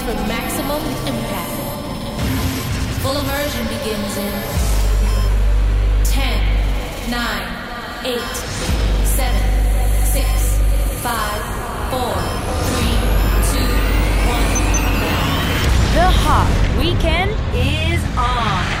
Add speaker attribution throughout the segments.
Speaker 1: settings for maximum impact. Full immersion begins in 10, 9, 8, 7, 6, 5, 4, 3, 2, 1.
Speaker 2: The hot weekend is on.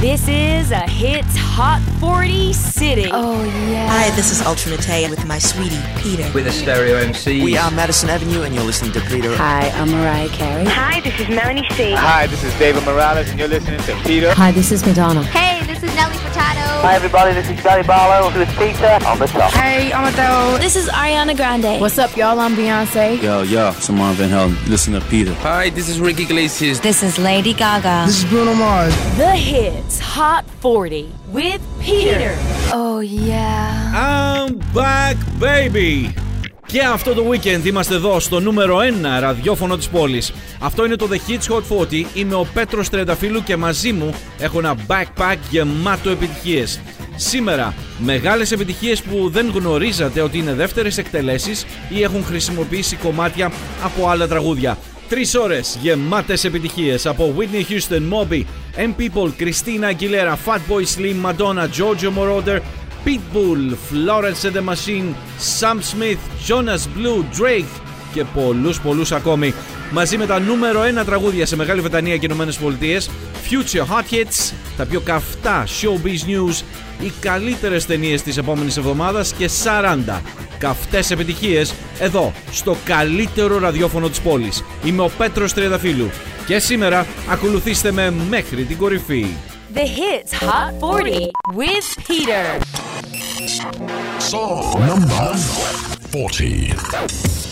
Speaker 2: This is a hits Hot 40 City.
Speaker 3: Oh, yeah.
Speaker 4: Hi, this is Ultra Naté with my sweetie, Peter.
Speaker 5: With a stereo MC.
Speaker 6: We are Madison Avenue, and you're listening to Peter.
Speaker 7: Hi, I'm Mariah Carey.
Speaker 8: Hi, this is Melanie C.
Speaker 9: Hi, this is David Morales, and you're listening to Peter.
Speaker 10: Hi, this is Madonna.
Speaker 11: Hey, this is Nelly Furtado.
Speaker 12: Hi, everybody, this is Gary Barlow with Peter on the top.
Speaker 13: Hey, I'm Adele.
Speaker 14: This is Ariana Grande.
Speaker 15: What's up, y'all? I'm Beyonce.
Speaker 16: Yo, yo, Simon Van Helden. Listen to Peter.
Speaker 17: Hi, this is Ricky Iglesias.
Speaker 18: This is Lady Gaga.
Speaker 19: This is Bruno Mars.
Speaker 2: The hits Hot 40 with Peter.
Speaker 3: Oh, yeah.
Speaker 20: I'm back, baby. Και αυτό το weekend είμαστε εδώ στο νούμερο 1 ραδιόφωνο της πόλης. Αυτό είναι το The Hits Hot 40. Είμαι ο Πέτρος Τρενταφύλου και μαζί μου έχω ένα backpack γεμάτο επιτυχίες. Σήμερα, μεγάλες επιτυχίες που δεν γνωρίζατε ότι είναι δεύτερες εκτελέσεις ή έχουν χρησιμοποιήσει κομμάτια από άλλα τραγούδια. Τρεις ώρες γεμάτες επιτυχίες από Whitney Houston, Moby, M People, Christina Aguilera, Fatboy Slim, Madonna, Giorgio Moroder, Pitbull, Florence and the Machine, Sam Smith, Jonas Blue, Drake και πολλούς πολλούς ακόμη. Μαζί με τα νούμερο 1 τραγούδια σε Μεγάλη Βρετανία και Ηνωμένες Πολιτείες, Future Hot Hits, τα πιο καυτά Showbiz News, οι καλύτερες ταινίες της επόμενης εβδομάδας και 40 καυτές επιτυχίες εδώ στο καλύτερο ραδιόφωνο της πόλης. Είμαι ο Πέτρος Τριανταφύλου και σήμερα ακολουθήστε με μέχρι την κορυφή.
Speaker 2: The Hits Hot 40 with Peter.
Speaker 7: Song number 40.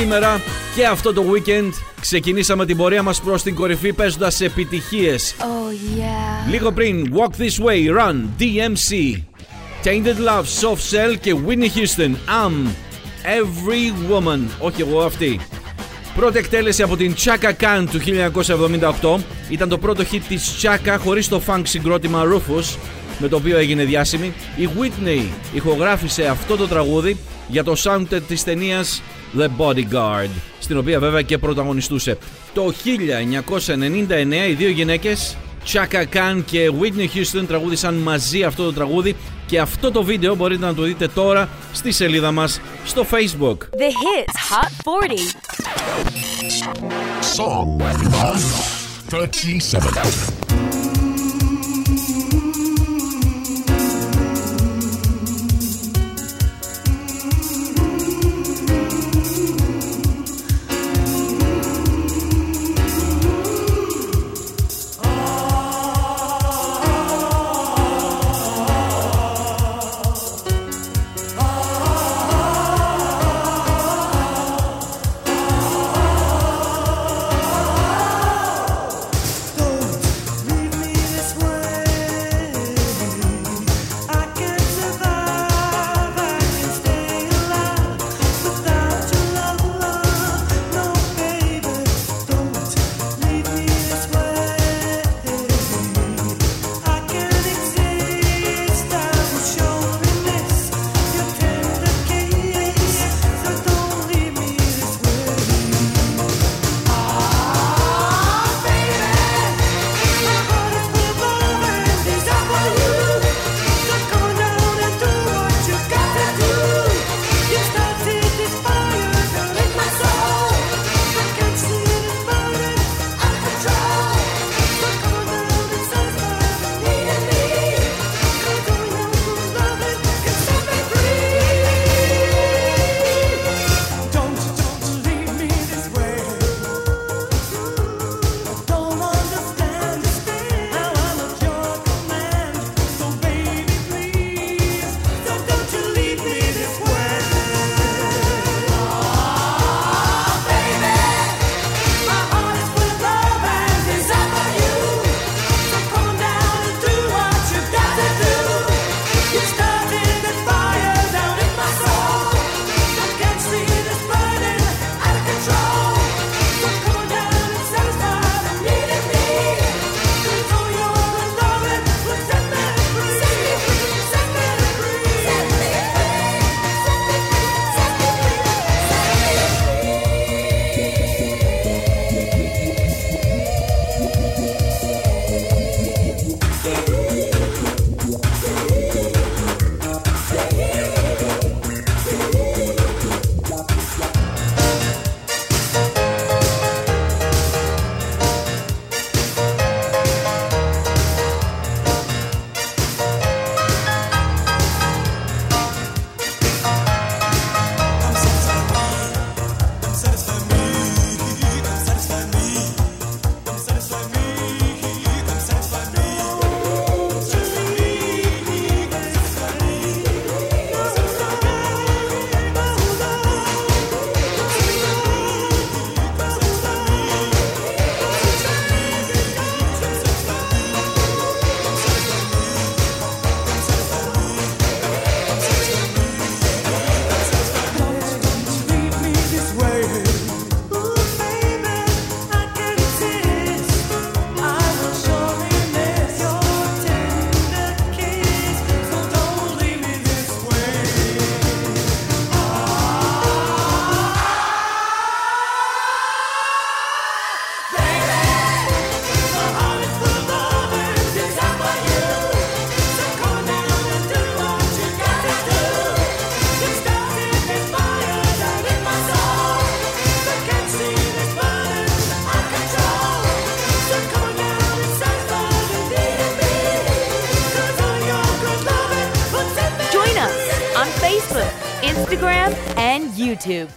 Speaker 20: Σήμερα και αυτό το weekend ξεκινήσαμε την πορεία μας προς την κορυφή παίζοντας επιτυχίες.
Speaker 3: Oh yeah.
Speaker 20: Λίγο πριν Walk This Way, Run, DMC, Tainted Love, Soft Cell και Whitney Houston, I'm Every Woman, όχι εγώ αυτή. Πρώτη εκτέλεση από την Chaka Khan του 1978 ήταν το πρώτο hit της Chaka χωρίς το funk συγκρότημα Rufus με το οποίο έγινε διάσημη. Η Whitney ηχογράφησε αυτό το τραγούδι για το soundtrack της ταινίας The Bodyguard στην οποία βέβαια και πρωταγωνιστούσε. Το 1999 οι δύο γυναίκες Chaka Khan και Whitney Houston τραγούδισαν μαζί αυτό το τραγούδι και αυτό το βίντεο μπορείτε να το δείτε τώρα στη σελίδα μας στο Facebook.
Speaker 2: The Hits Hot 40.
Speaker 21: Song number 37.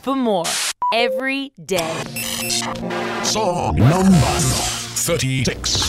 Speaker 2: For more every day.
Speaker 21: Song number 36.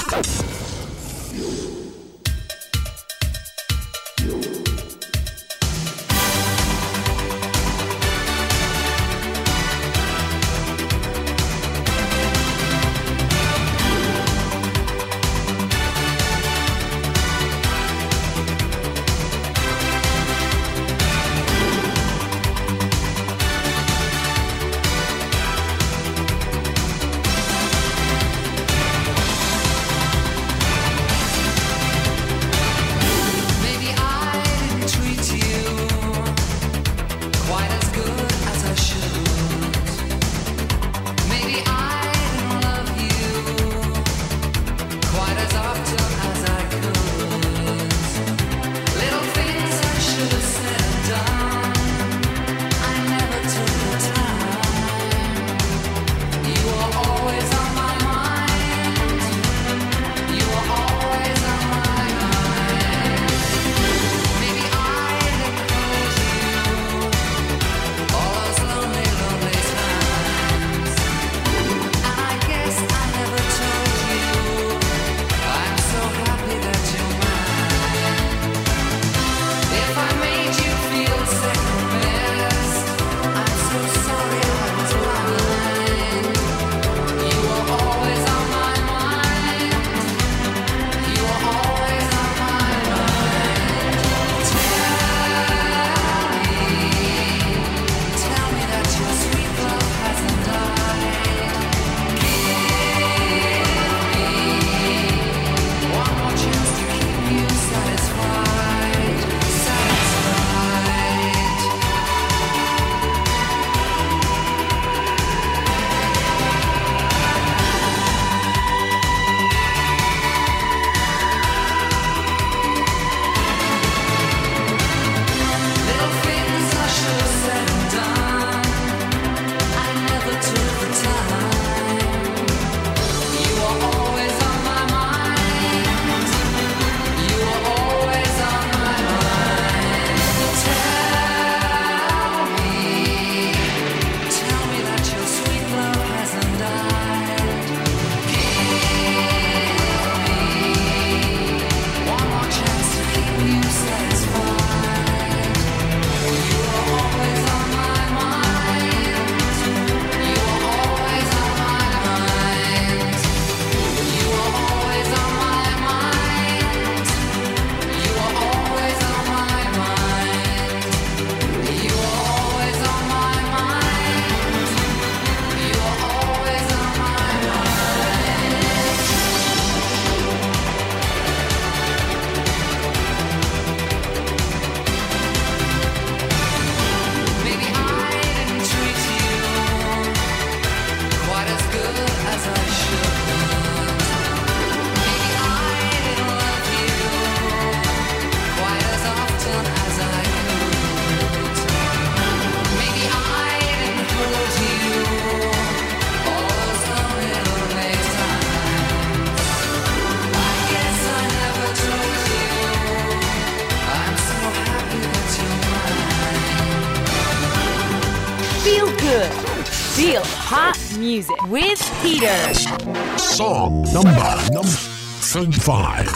Speaker 22: Song number number 35.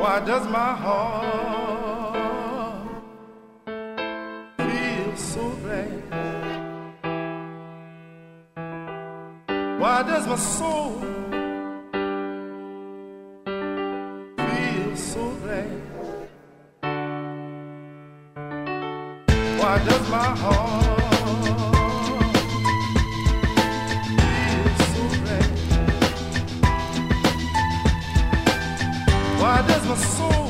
Speaker 19: Why does my heart Why does my heart feel so bad? Why does my soul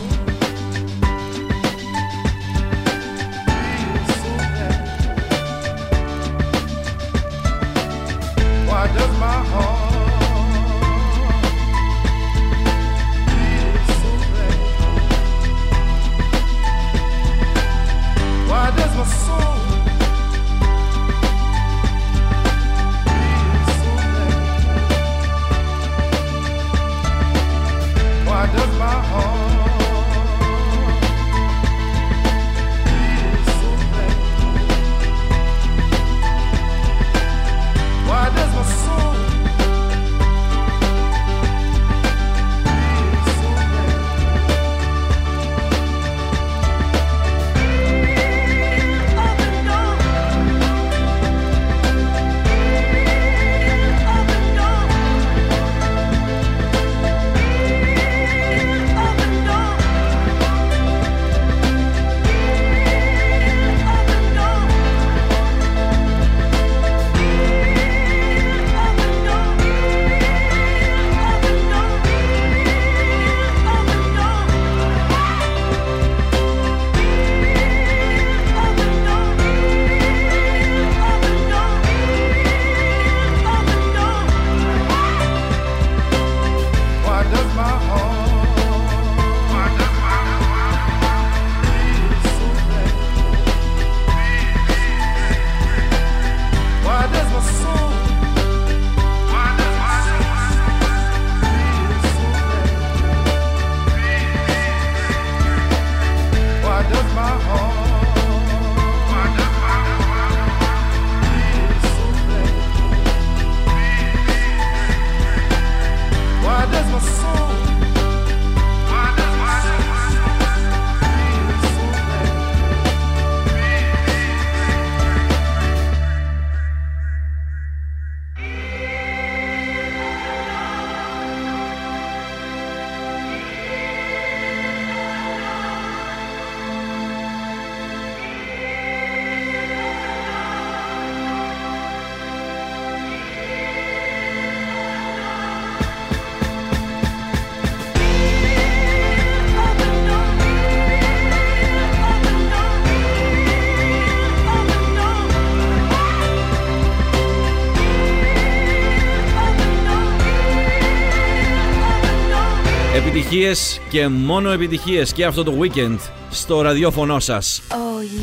Speaker 20: Επιτυχίες και μόνο επιτυχίες και αυτό το weekend στο ραδιόφωνο σας.
Speaker 3: Oh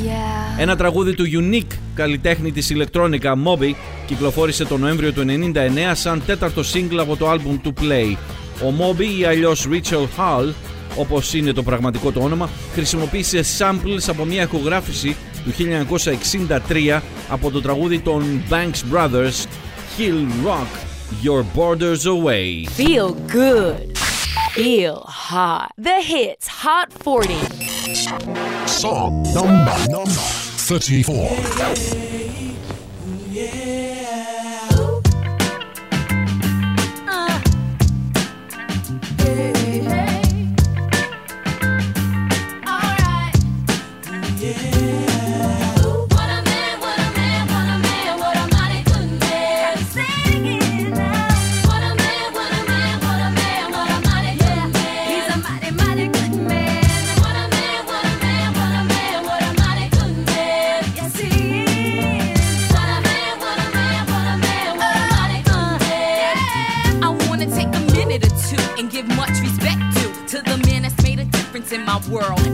Speaker 3: yeah.
Speaker 20: Ένα τραγούδι του Unique καλλιτέχνη της ηλεκτρόνικα Moby κυκλοφόρησε τον Νοέμβριο του 99 σαν τέταρτο single από το άλμπουμ του Play. Ο Moby ή αλλιώς Rachel Hall, όπως είναι το πραγματικό το όνομα, χρησιμοποίησε samples από μια ηχογράφηση του 1963 από το τραγούδι των Banks Brothers He'll Rock Your Borders Away.
Speaker 2: Feel good. Feel hot. The hits Hot 40.
Speaker 22: Song number number 34.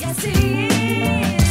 Speaker 23: Yes, he is. What a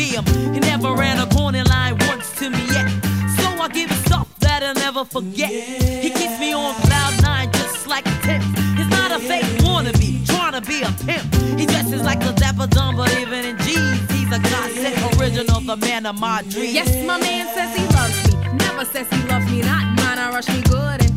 Speaker 23: be him. He never ran a corner line once to me yet. So I give him stuff that I'll never forget. He keeps me on cloud nine just like a tip. He's not a fake wannabe, trying to be a pimp. He dresses like a dapper dumb, but even in jeans, he's a godsend original, the man of my dreams.
Speaker 22: Yes, my man says he loves me. Never says he loves me not. Mine, I rush me good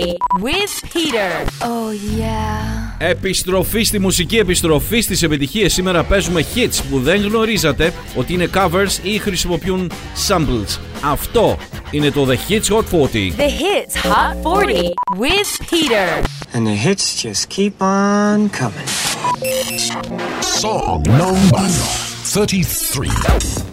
Speaker 2: Hot 40 with Peter.
Speaker 3: Oh yeah.
Speaker 20: Επιστροφή στη μουσική, επιστροφή στις επιτυχίες. Σήμερα παίζουμε hits που δεν γνωρίζατε ότι είναι covers ή χρησιμοποιούν samples. Αυτό είναι το The Hits Hot 40.
Speaker 2: The Hits Hot 40 with Peter.
Speaker 24: And the hits just keep on coming.
Speaker 21: Song number 33.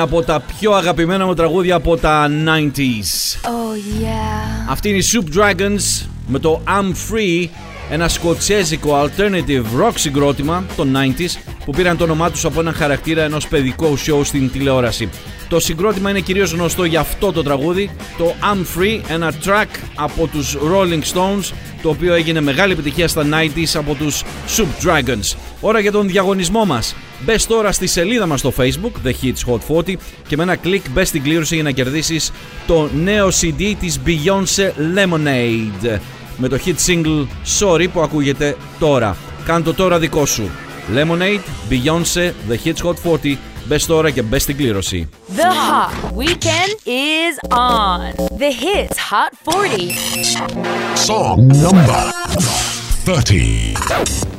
Speaker 20: Ένα από τα πιο αγαπημένα μου τραγούδια από τα 90s.
Speaker 3: Oh yeah.
Speaker 20: Αυτή είναι η Soup Dragons με το I'm Free, ένα σκοτσέζικο alternative rock συγκρότημα των 90s που πήραν το όνομά τους από έναν χαρακτήρα ενός παιδικού show στην τηλεόραση. Το συγκρότημα είναι κυρίως γνωστό για αυτό το τραγούδι, το I'm Free, ένα track από τους Rolling Stones, το οποίο έγινε μεγάλη επιτυχία στα 90s από τους Soup Dragons. Ώρα για τον διαγωνισμό μας. Μπες τώρα στη σελίδα μας στο Facebook, The Hits Hot 40 και με ένα κλικ μπες στην κλήρωση για να κερδίσεις το νέο CD της Beyoncé Lemonade με το hit single Sorry που ακούγεται τώρα. Κάν το τώρα δικό σου. Lemonade, Beyoncé, The Hits Hot 40. Μπες τώρα και μπες στην κλήρωση.
Speaker 2: The hot weekend is on. The hits Hot 40.
Speaker 22: Song number 30.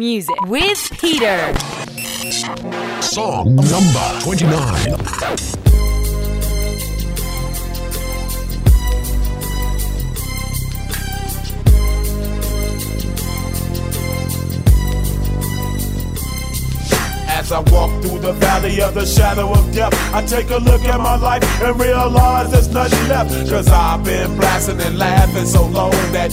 Speaker 2: Music with Peter.
Speaker 22: Song number 29.
Speaker 19: As I walk through the valley of the shadow of death, I take a look at my life and realize there's nothing left. Cause I've been blasting and laughing so long that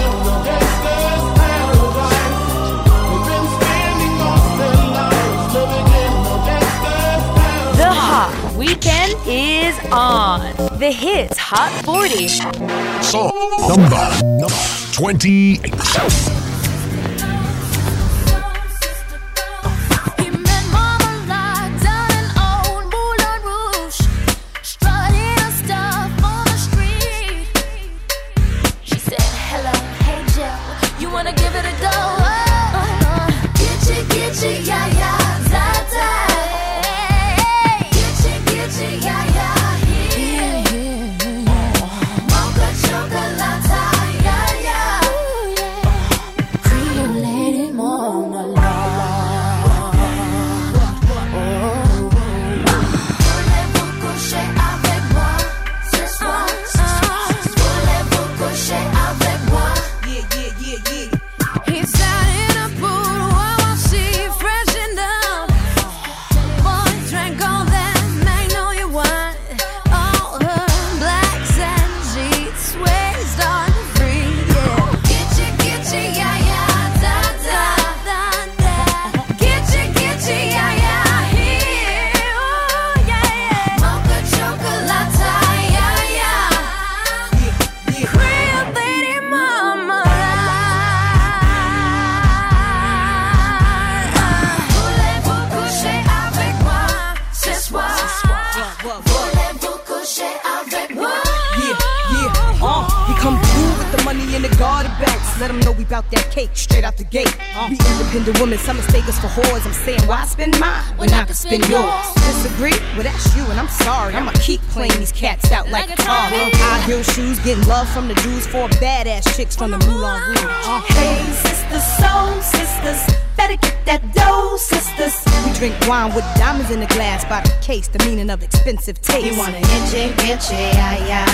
Speaker 2: Weekend is on. The hits Hot 40.
Speaker 22: Song number 28.
Speaker 25: Expensive taste.
Speaker 26: You want an inche, inche, ay, ay.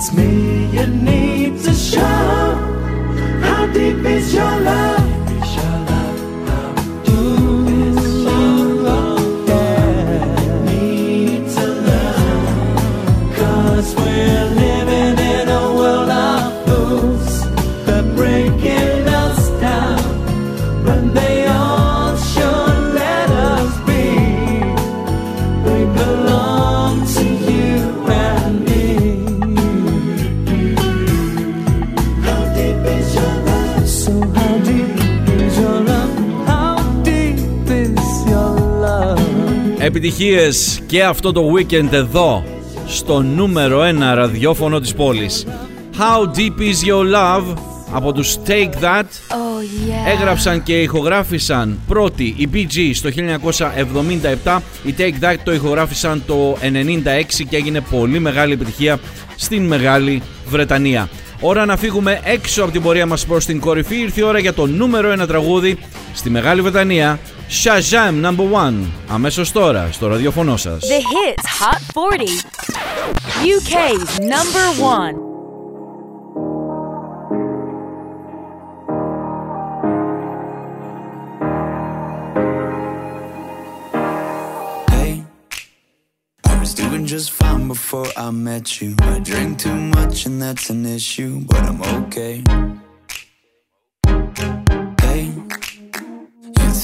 Speaker 27: It's me you need to show. How deep
Speaker 20: Επιτυχίες και αυτό το weekend εδώ στο νούμερο 1 ραδιόφωνο της πόλης. How Deep Is Your Love; Από τους Take That
Speaker 3: Oh yeah.
Speaker 20: έγραψαν και ηχογράφησαν πρώτη η Bee Gees το 1977, οι Take That το ηχογράφησαν το 96 και έγινε πολύ μεγάλη επιτυχία στην Μεγάλη Βρετανία. Ώρα να φύγουμε έξω από την πορεία μας προς την κορυφή, ήρθε η ώρα για το νούμερο 1 τραγούδι στη Μεγάλη Βρετανία, Shazam number 1, αμέσως τώρα στο ραδιοφωνό σας.
Speaker 2: The Hits Hot 40. UK's number one.
Speaker 28: Hey, I was doing just fine before I met you. I drink too much and that's an issue, but I'm okay.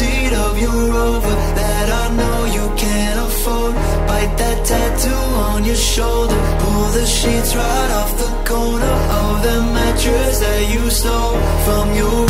Speaker 28: backseat of your Rover that I know you can't afford. Bite that tattoo on your shoulder. Pull the sheets right off the corner of the mattress that you stole from your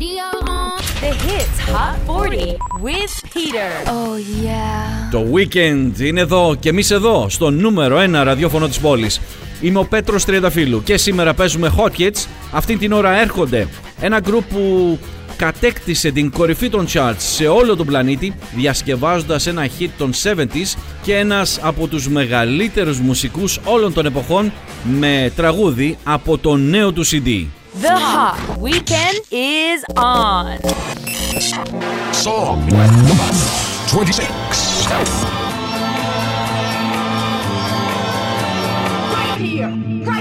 Speaker 29: radio
Speaker 2: Hits Hot 40 with Peter.
Speaker 3: Oh yeah.
Speaker 20: Το weekend είναι εδώ και εμείς εδώ στο νούμερο 1 ραδιόφωνο της πόλης. Είμαι ο Πέτρος Τριανταφύλου και σήμερα παίζουμε Hot Hits. Αυτή την ώρα έρχονται ένα γκρουπ που κατέκτησε την κορυφή των charts σε όλο τον πλανήτη διασκευάζοντας ένα hit των 70s και ένας από τους μεγαλύτερους μουσικούς όλων των εποχών με τραγούδι από το νέο του CD.
Speaker 2: The hot Weekend is on.
Speaker 30: Song number 26.
Speaker 31: Right here. Right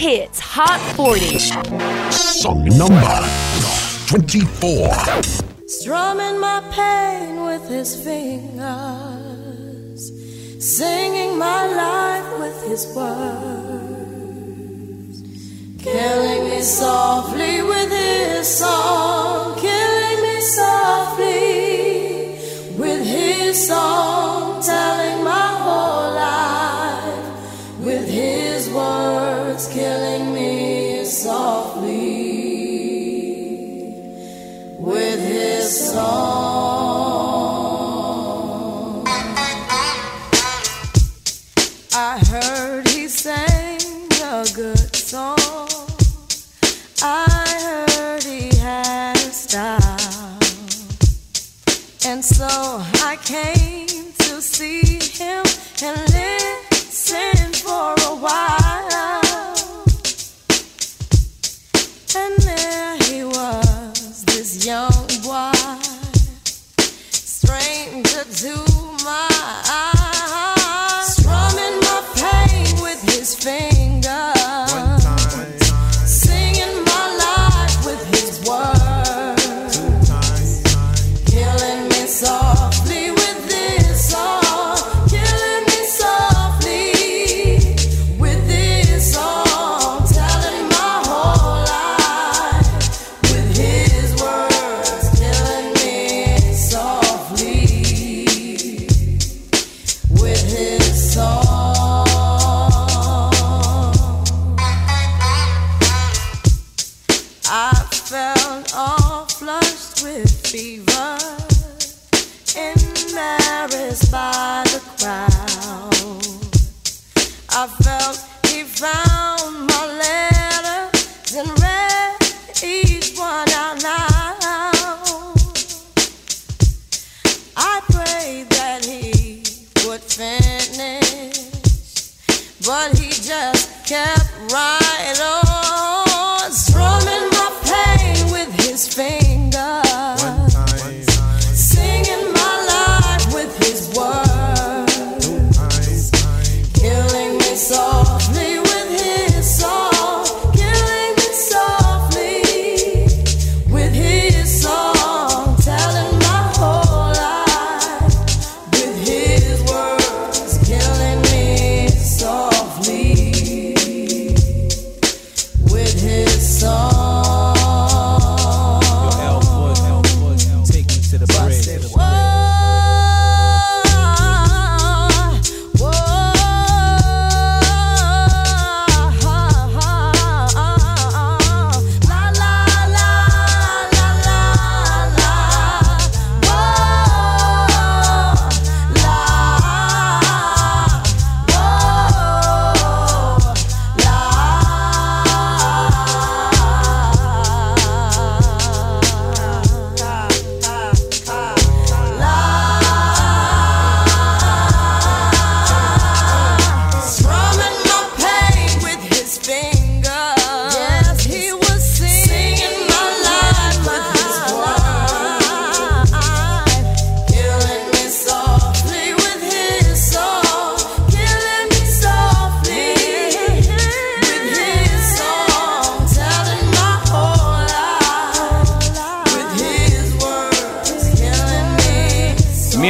Speaker 2: hits Hot 40.
Speaker 30: Song number 24.
Speaker 22: Strumming my pain with his fingers, singing my life with his words, killing me softly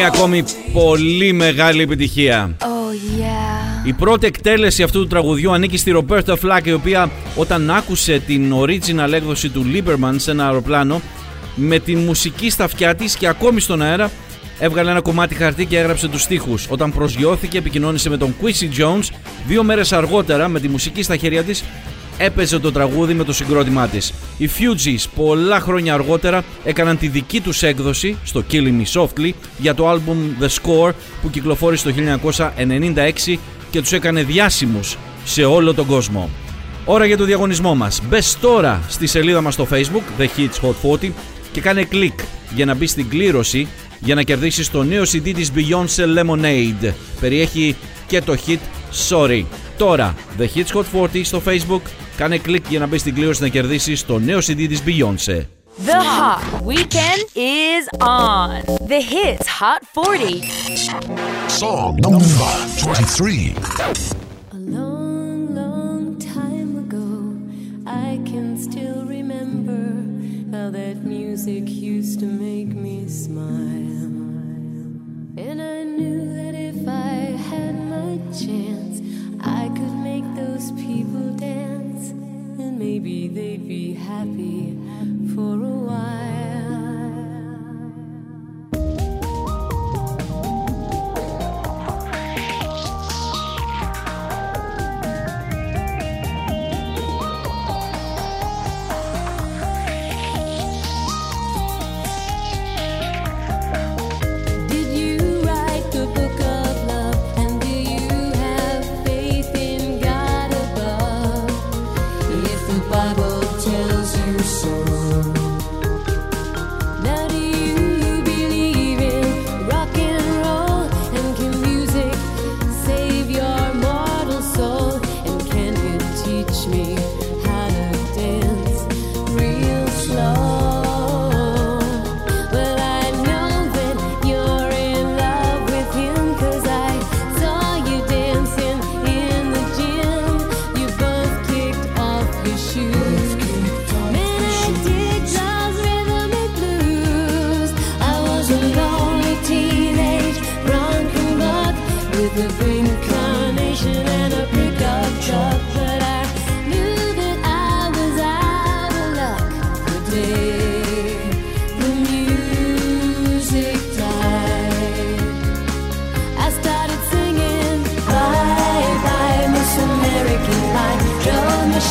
Speaker 20: Μία ακόμη πολύ μεγάλη επιτυχία.
Speaker 3: Oh yeah.
Speaker 20: Η πρώτη εκτέλεση αυτού του τραγουδιού ανήκει στη Ρομπέρτα Φλάκ, η οποία όταν άκουσε την original έκδοση του Lieberman σε ένα αεροπλάνο, με την μουσική στα αυτιά της και ακόμη στον αέρα, έβγαλε ένα κομμάτι χαρτί και έγραψε τους στίχους. Όταν προσγειώθηκε, επικοινώνησε με τον Quincy Jones. Δύο μέρες αργότερα, με τη μουσική στα χέρια της, έπαιζε το τραγούδι με το συγκρότημά της. Οι Fugees πολλά χρόνια αργότερα έκαναν τη δική τους έκδοση στο Killing Me Softly για το album The Score που κυκλοφόρησε το 1996 και τους έκανε διάσημους σε όλο τον κόσμο. Ώρα για το διαγωνισμό μας. Μπες τώρα στη σελίδα μας στο facebook The Hits Hot 40 και κάνε κλικ για να μπεις στην κλήρωση για να κερδίσεις το νέο CD της Beyoncé Lemonade. Περιέχει και το hit Sorry. Τώρα, The Hits Hot 40 στο facebook, Κάνε κλικ για να μπει στην κλήρωση να κερδίσει το νέο CD τη Beyoncé.
Speaker 2: The Hot Weekend is on. The Hits Hot 40.
Speaker 30: Song number 23.
Speaker 22: A long, long time ago, I can still remember how that music used to make me smile. And I knew that if I had my chance, I could make those people dance. and maybe they'd be happy for a while.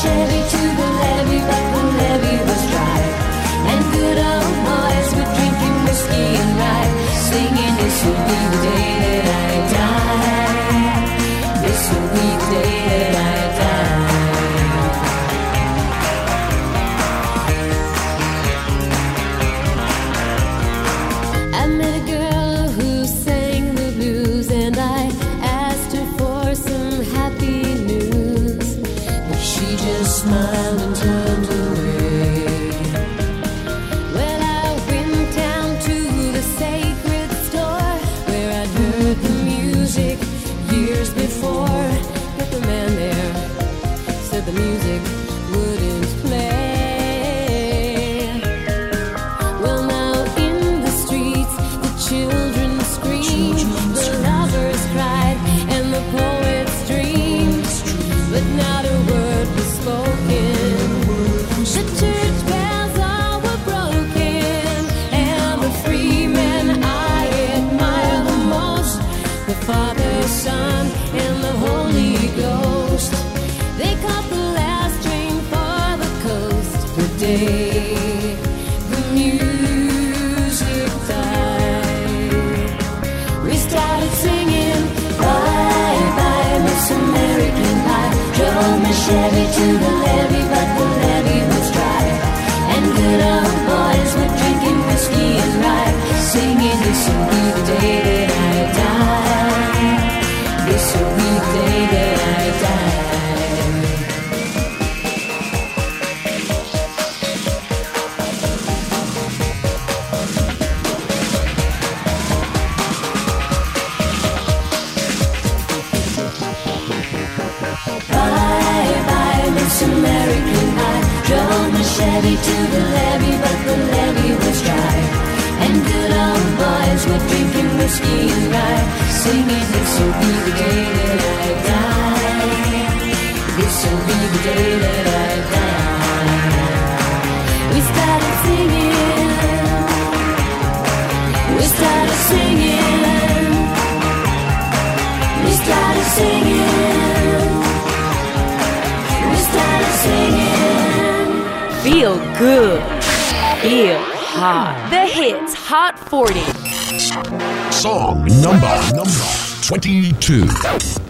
Speaker 22: Chérie. Chevy to the levee, but the levee was dry. And good old boys were drinking whiskey and rye, singing this will be the day that I die. This will be the day that I die. levee to the levee, but the levee was dry. And good old boys were drinking whiskey and rye, singing, This will be the game.
Speaker 2: Feel good. Feel hot. The hits Hot 40.
Speaker 30: Song number number 22.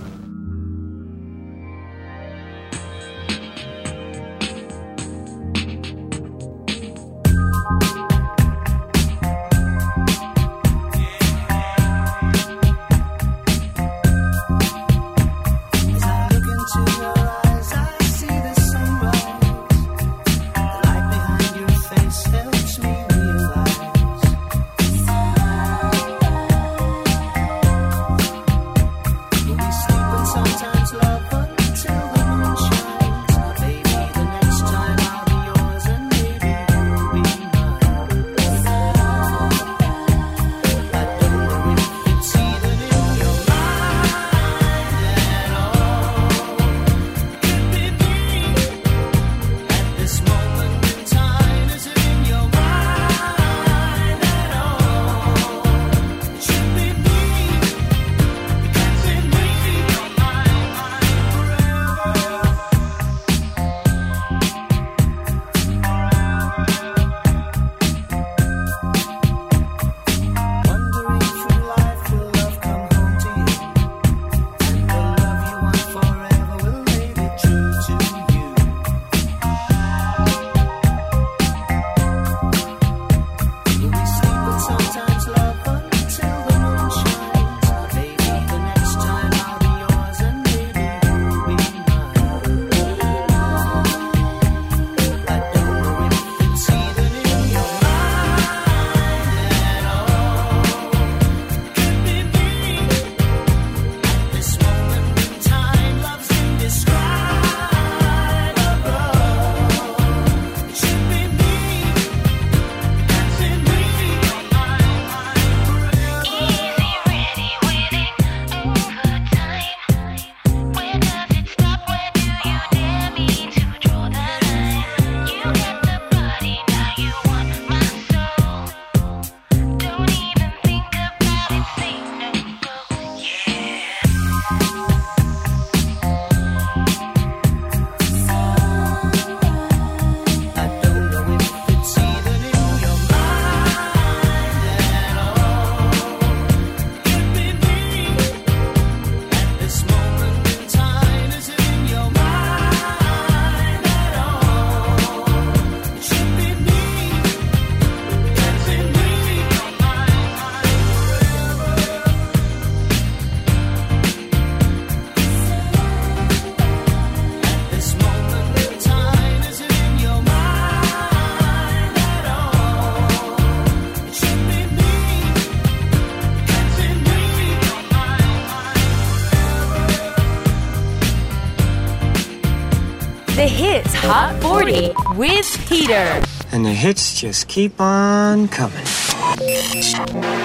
Speaker 2: With Peter.
Speaker 24: And the hits just keep on coming.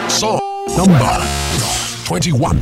Speaker 22: Song number 21.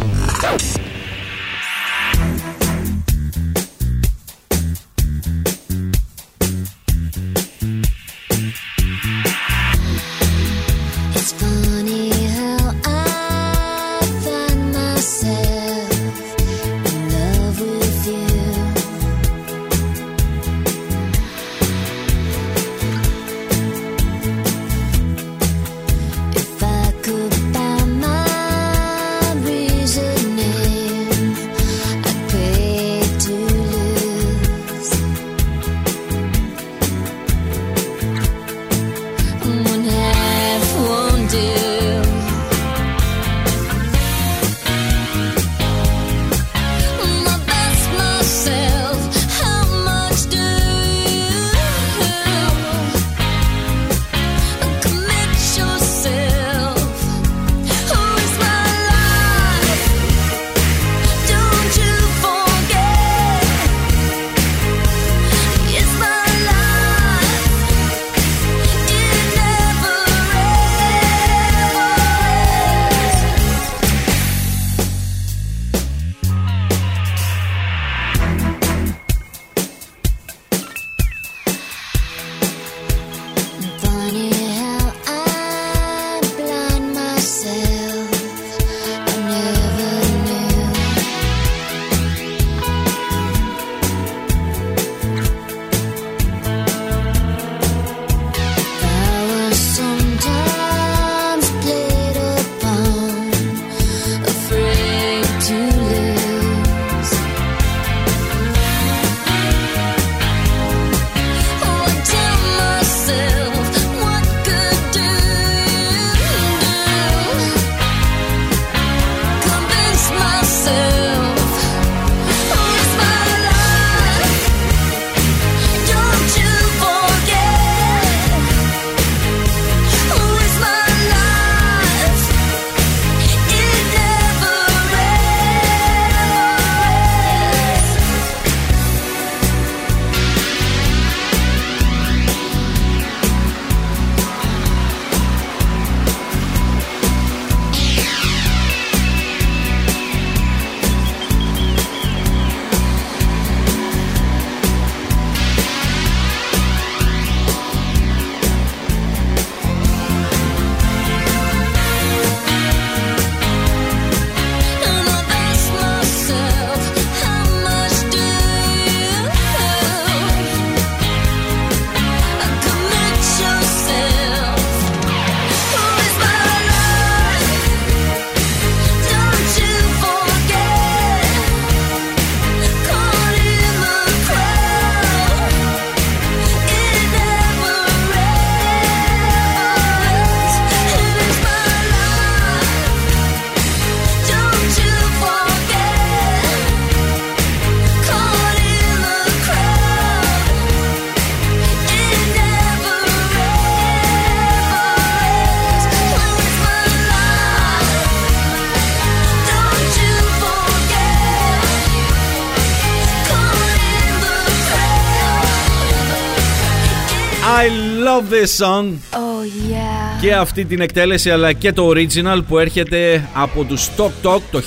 Speaker 32: Love
Speaker 20: this song.
Speaker 2: Oh yeah.
Speaker 20: Και αυτή την εκτέλεση αλλά και το original που έρχεται από τους Talk Talk το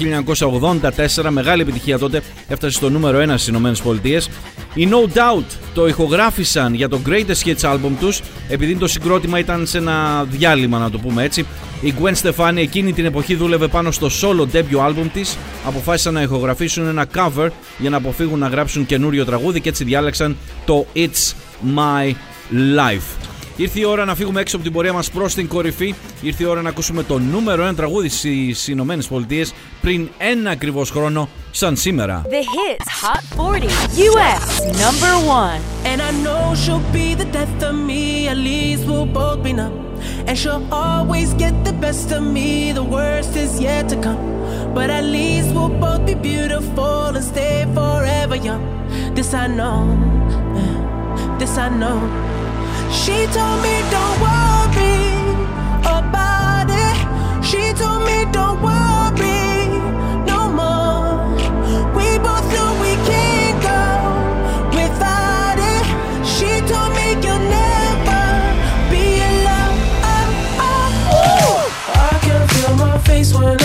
Speaker 20: 1984. Μεγάλη επιτυχία τότε. Έφτασε στο νούμερο 1 στις Ηνωμένες Πολιτείες. Οι No Doubt το ηχογράφησαν για το Greatest Hits album τους επειδή το συγκρότημα ήταν σε ένα διάλειμμα να το πούμε έτσι. Η Gwen Stefani εκείνη την εποχή δούλευε πάνω στο solo debut album της. Αποφάσισαν να ηχογραφήσουν ένα cover για να αποφύγουν να γράψουν καινούριο τραγούδι και έτσι διάλεξαν το It's My Life. Ήρθε η ώρα να φύγουμε έξω από την πορεία μας προς την κορυφή. Ήρθε η ώρα να ακούσουμε το νούμερο 1 τραγούδι στις Ηνωμένες Πολιτείες πριν ένα ακριβώς χρόνο σαν σήμερα.
Speaker 2: The Hits Hot 40 US number 1.
Speaker 33: And I know she'll be the death of me, at least we'll both be numb. And she'll always get the best of me, the worst is yet to come. But at least we'll both be beautiful and stay forever young. This I know, yeah, this I know. She told me don't worry about it. She told me don't worry no more. We both know we can't go without it.
Speaker 34: She told me you'll never be alone. Uh, uh, I can feel my face when. I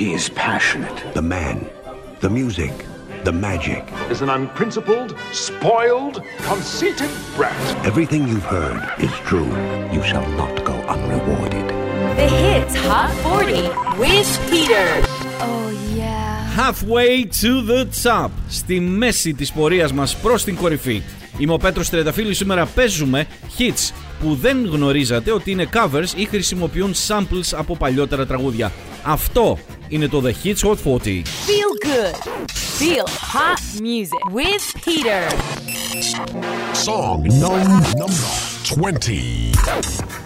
Speaker 33: He
Speaker 35: is passionate. The man, the music, the magic.
Speaker 33: Is an unprincipled, spoiled, conceited brat.
Speaker 35: Everything you've heard is true. You shall not go unrewarded.
Speaker 2: The Hits Hot 40 with Peter. Oh yeah.
Speaker 20: Halfway to the top. Στη μέση της πορείας μας προς την κορυφή. Είμαι ο Πέτρος Τριανταφύλλου, σήμερα παίζουμε hits που δεν γνωρίζατε ότι είναι covers ή χρησιμοποιούν samples από παλιότερα τραγούδια. Αυτό είναι το The Hits Hot 40.
Speaker 2: Feel good. Feel hot music with Peter.
Speaker 22: Song number 20.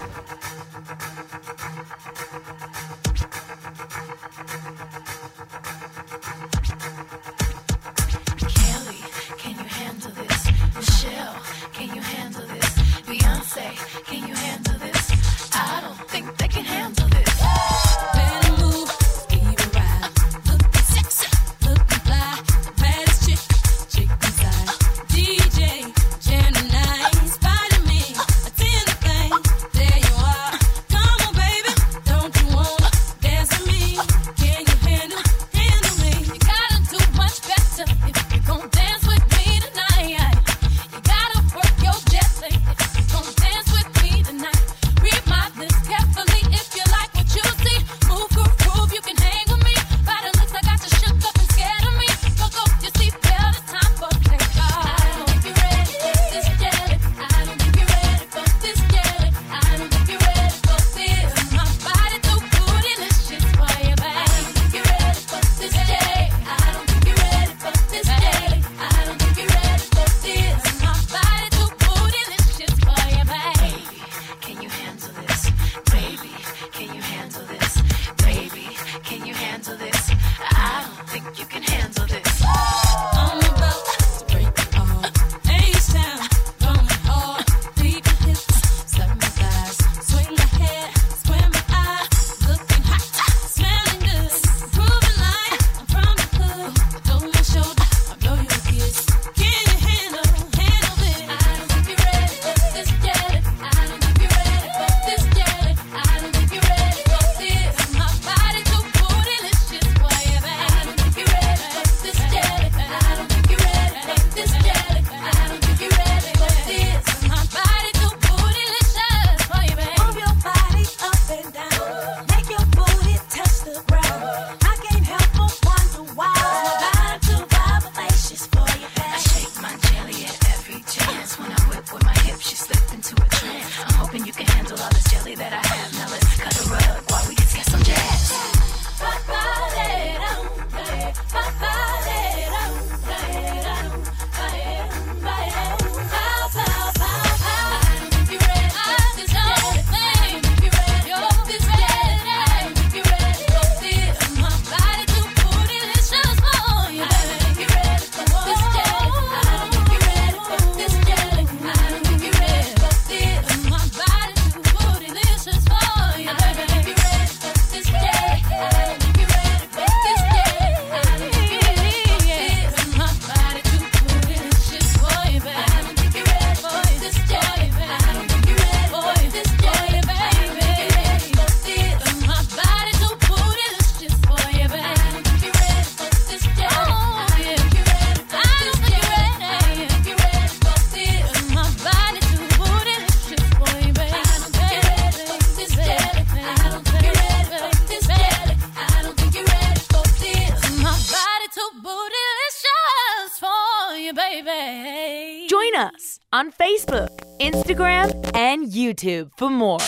Speaker 2: YouTube for more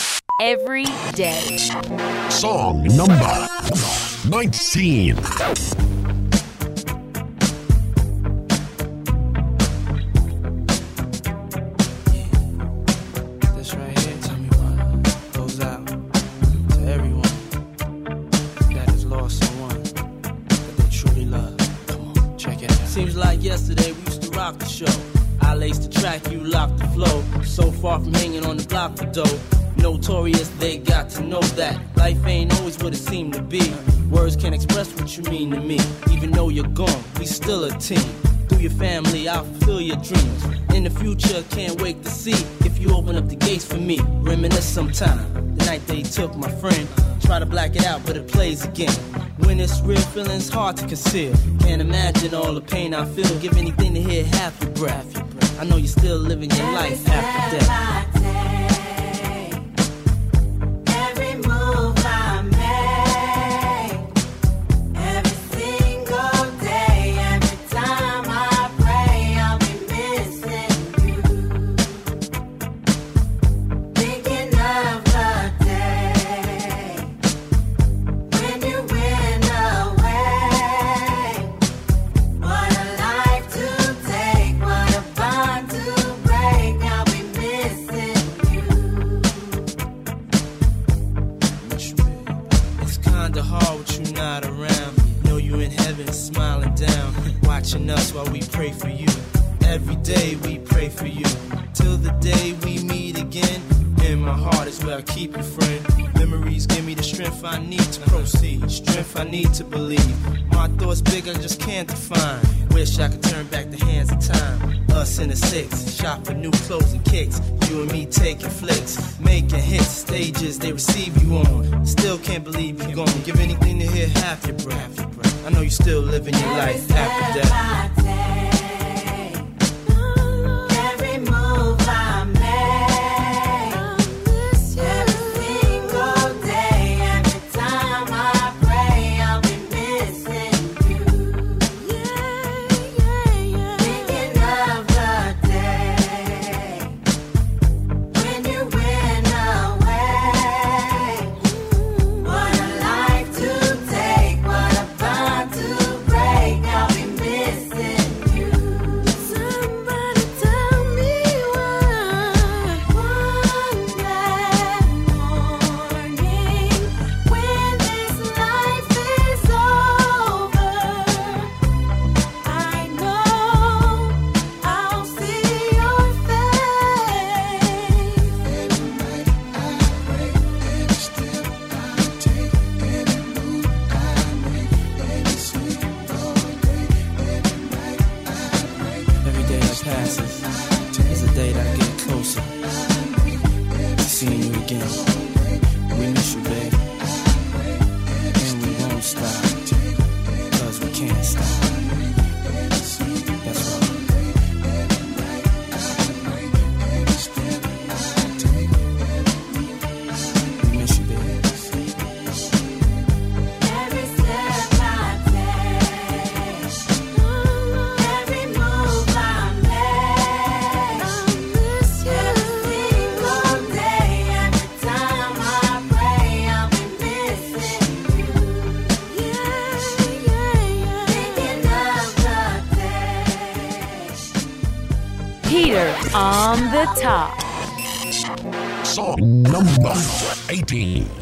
Speaker 2: every day.
Speaker 22: Song number 19.
Speaker 36: the dough. Notorious, they got to know that life ain't always what it seemed to be. Words can't express what you mean to me. Even though you're gone, we still a team. Through your family, I'll fulfill your dreams. In the future, can't wait to see if you open up the gates for me. Reminisce sometime. The night they took my friend. Try to black it out, but it plays again. When it's real, feeling's hard to conceal. Can't imagine all the pain I feel. Give anything to hear half your breath. I know
Speaker 34: you
Speaker 2: top.
Speaker 22: Song number 18.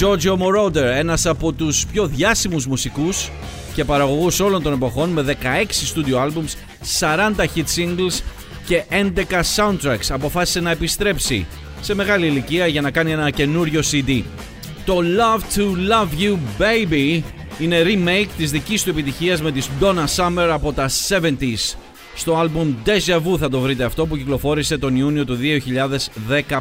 Speaker 20: Giorgio Moroder, ένας από τους πιο διάσημους μουσικούς και παραγωγούς όλων των εποχών με 16 studio albums, 40 hit singles και 11 soundtracks αποφάσισε να επιστρέψει σε μεγάλη ηλικία για να κάνει ένα καινούριο CD. Το Love to Love You Baby είναι remake της δικής του επιτυχίας με τη Donna Summer από τα 70s. Στο album Deja Vu θα το βρείτε αυτό που κυκλοφόρησε τον Ιούνιο του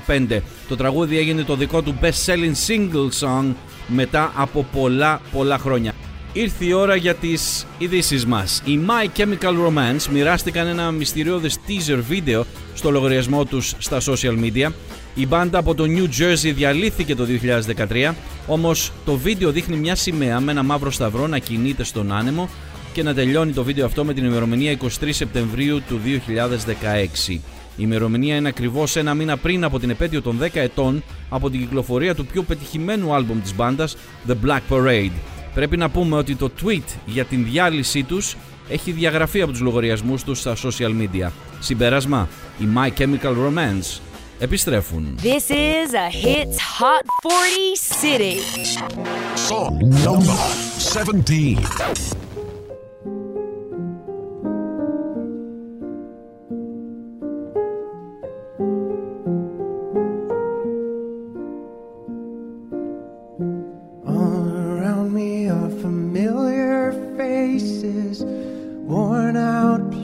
Speaker 20: 2015. Το τραγούδι έγινε το δικό του best-selling single song μετά από πολλά πολλά χρόνια. Ήρθε η ώρα για τις ειδήσεις μας. Οι My Chemical Romance μοιράστηκαν ένα μυστηριώδες teaser βίντεο στο λογαριασμό τους στα social media. Η μπάντα από το New Jersey διαλύθηκε το 2013, όμως το βίντεο δείχνει μια σημαία με ένα μαύρο σταυρό να κινείται στον άνεμο και να τελειώνει το βίντεο αυτό με την ημερομηνία 23 Σεπτεμβρίου του 2016. Η ημερομηνία είναι ακριβώς ένα μήνα πριν από την επέτειο των 10 ετών από την κυκλοφορία του πιο πετυχημένου άλμπουμ της μπάντας, The Black Parade. Πρέπει να πούμε ότι το tweet για την διάλυσή τους έχει διαγραφεί από τους λογαριασμούς τους στα social media. Συμπέρασμα, οι My Chemical Romance επιστρέφουν.
Speaker 2: This is a hits hot 40 city.
Speaker 22: Song number 17.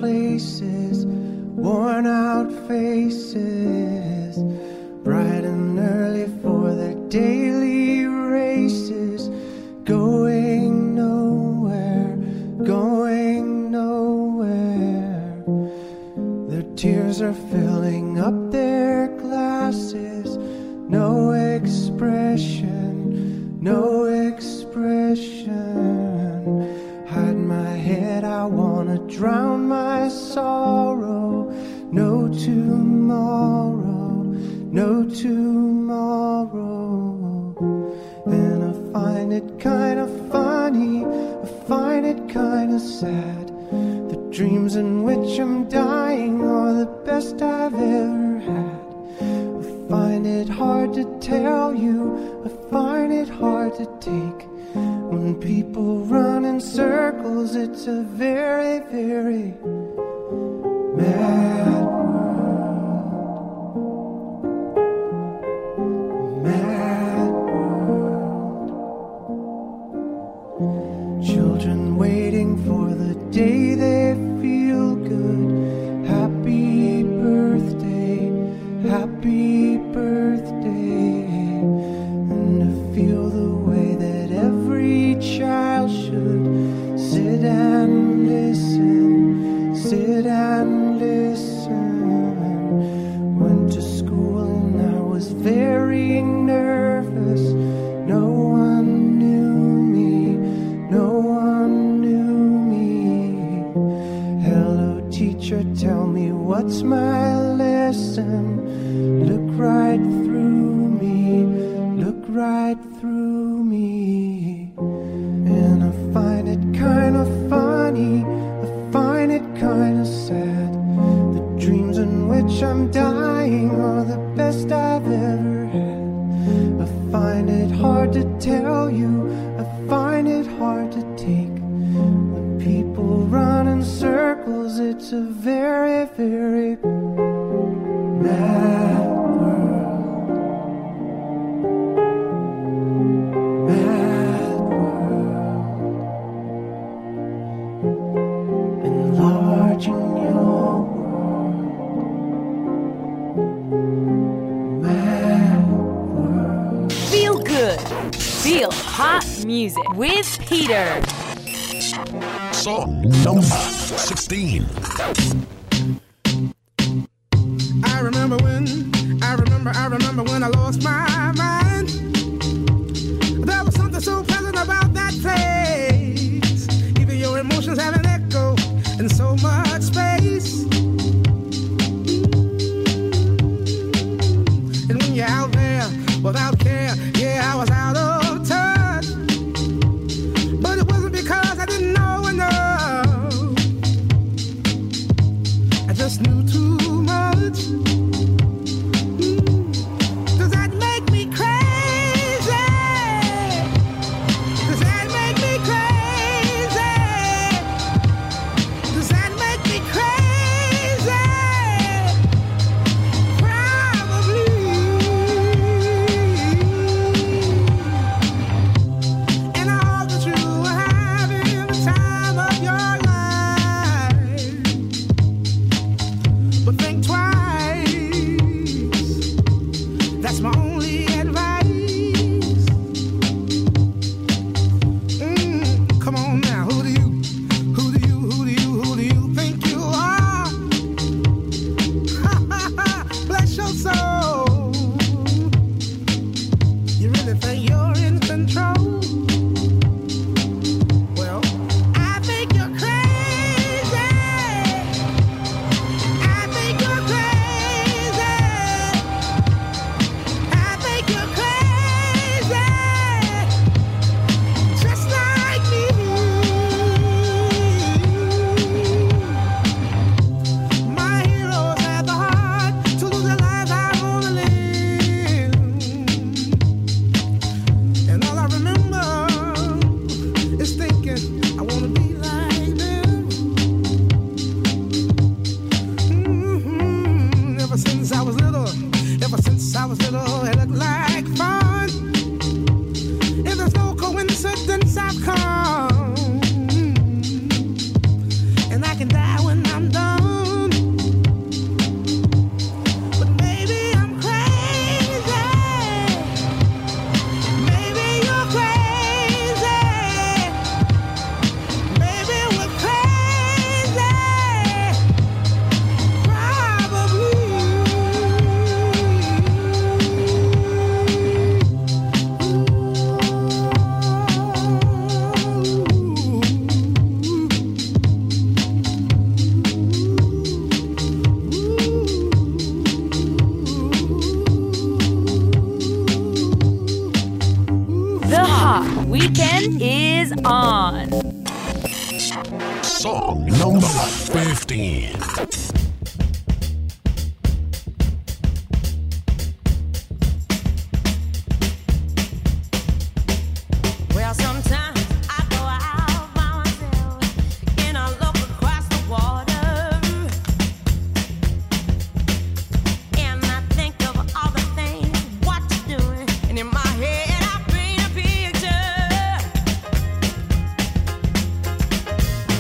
Speaker 37: Places, worn out faces, bright and early for their daily races, going nowhere, going nowhere. Their tears are filling up their glasses, no expression, no expression. Hide my head, I wanna drown sorrow. No tomorrow, no tomorrow. And I find it kinda funny, I find it kinda sad. The dreams in which I'm dying are the best I've ever had. I find it hard to tell you, I find it hard to take. When people run in circles, it's a very, very
Speaker 38: Man.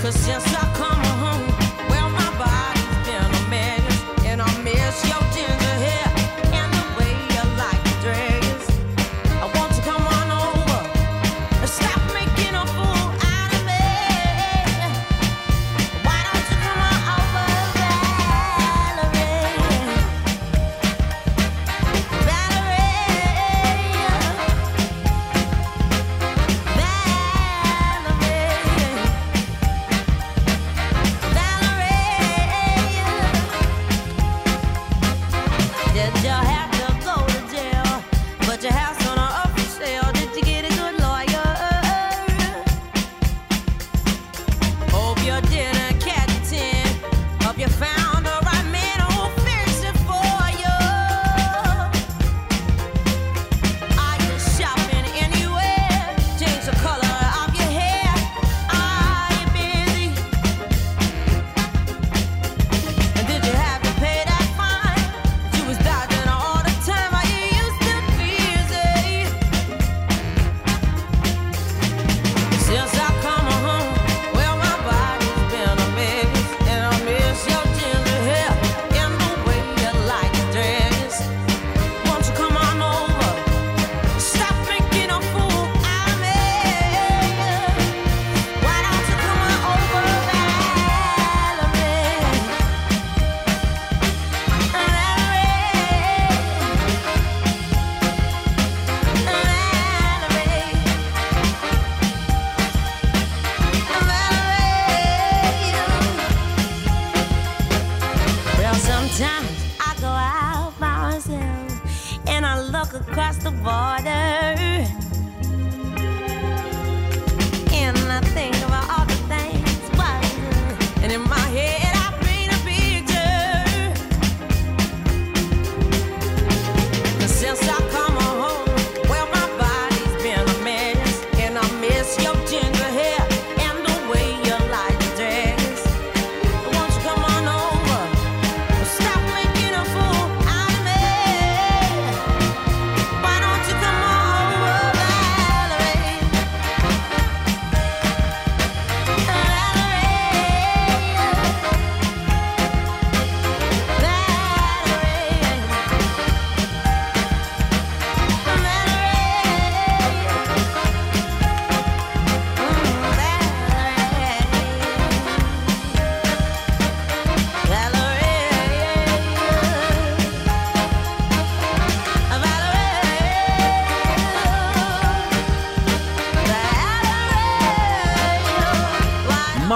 Speaker 38: Cause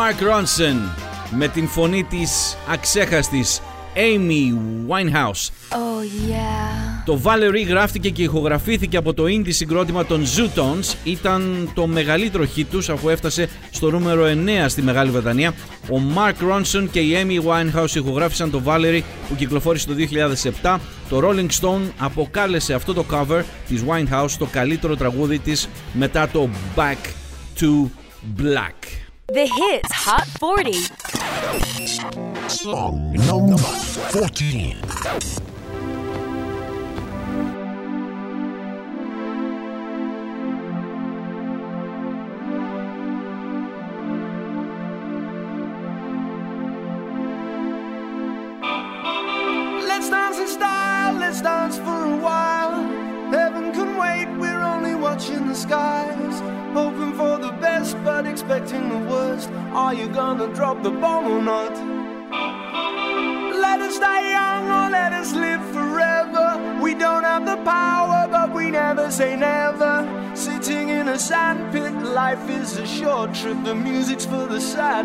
Speaker 20: Mark Ronson με την φωνή της αξέχαστης Amy Winehouse.
Speaker 2: Oh yeah.
Speaker 20: Το Valerie γράφτηκε και ηχογραφήθηκε από το indie συγκρότημα των Zootons. Ήταν το μεγαλύτερο hit τους αφού έφτασε στο νούμερο 9 στη Μεγάλη Βρετανία. Ο Mark Ronson και η Amy Winehouse ηχογράφησαν το Valerie που κυκλοφόρησε το 2007. Το Rolling Stone αποκάλεσε αυτό το cover της Winehouse το καλύτερο τραγούδι της μετά το Back to Black.
Speaker 2: The hits Hot 40.
Speaker 30: Song number 14.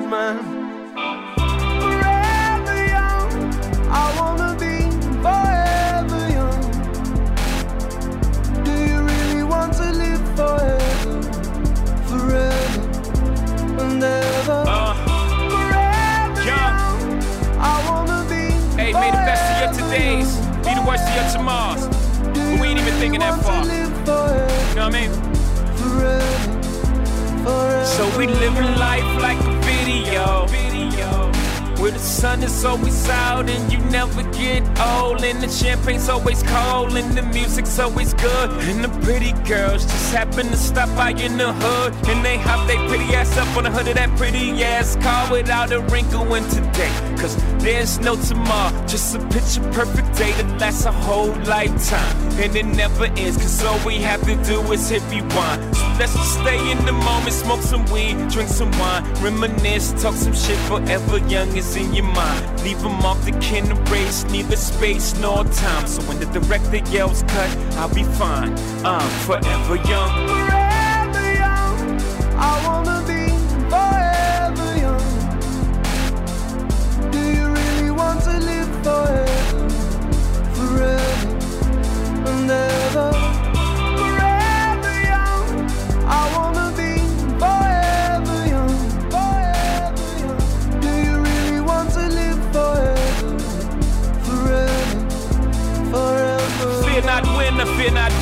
Speaker 38: The
Speaker 39: girls just happen to stop by in the hood. And they hop their pretty ass up on the hood of that pretty ass car without a wrinkle in today. Cause there's no tomorrow, just a picture perfect day that lasts a whole lifetime. And it never ends, cause all we have to do is hit rewind. Let's just stay in the moment, smoke some weed, drink some wine, reminisce, talk some shit forever young is in your mind. Leave them off the kin race, neither space nor time. So when the director yells cut, I'll be fine. I'm forever young.
Speaker 38: Forever young, I wanna be forever young. Do you really want to live forever, forever and ever?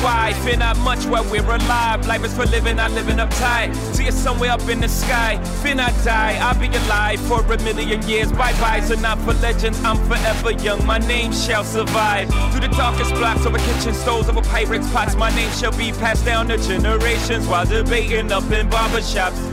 Speaker 39: Why. Fear not much while we're alive. Life is for living, not living uptight. See it somewhere up in the sky. Fear not die. I'll be alive for a million years. Bye byes are not for legends. I'm forever young. My name shall survive. Through the darkest blocks over kitchen stoves, over pirates' pots. My name shall be passed down to generations while debating up in barbershops.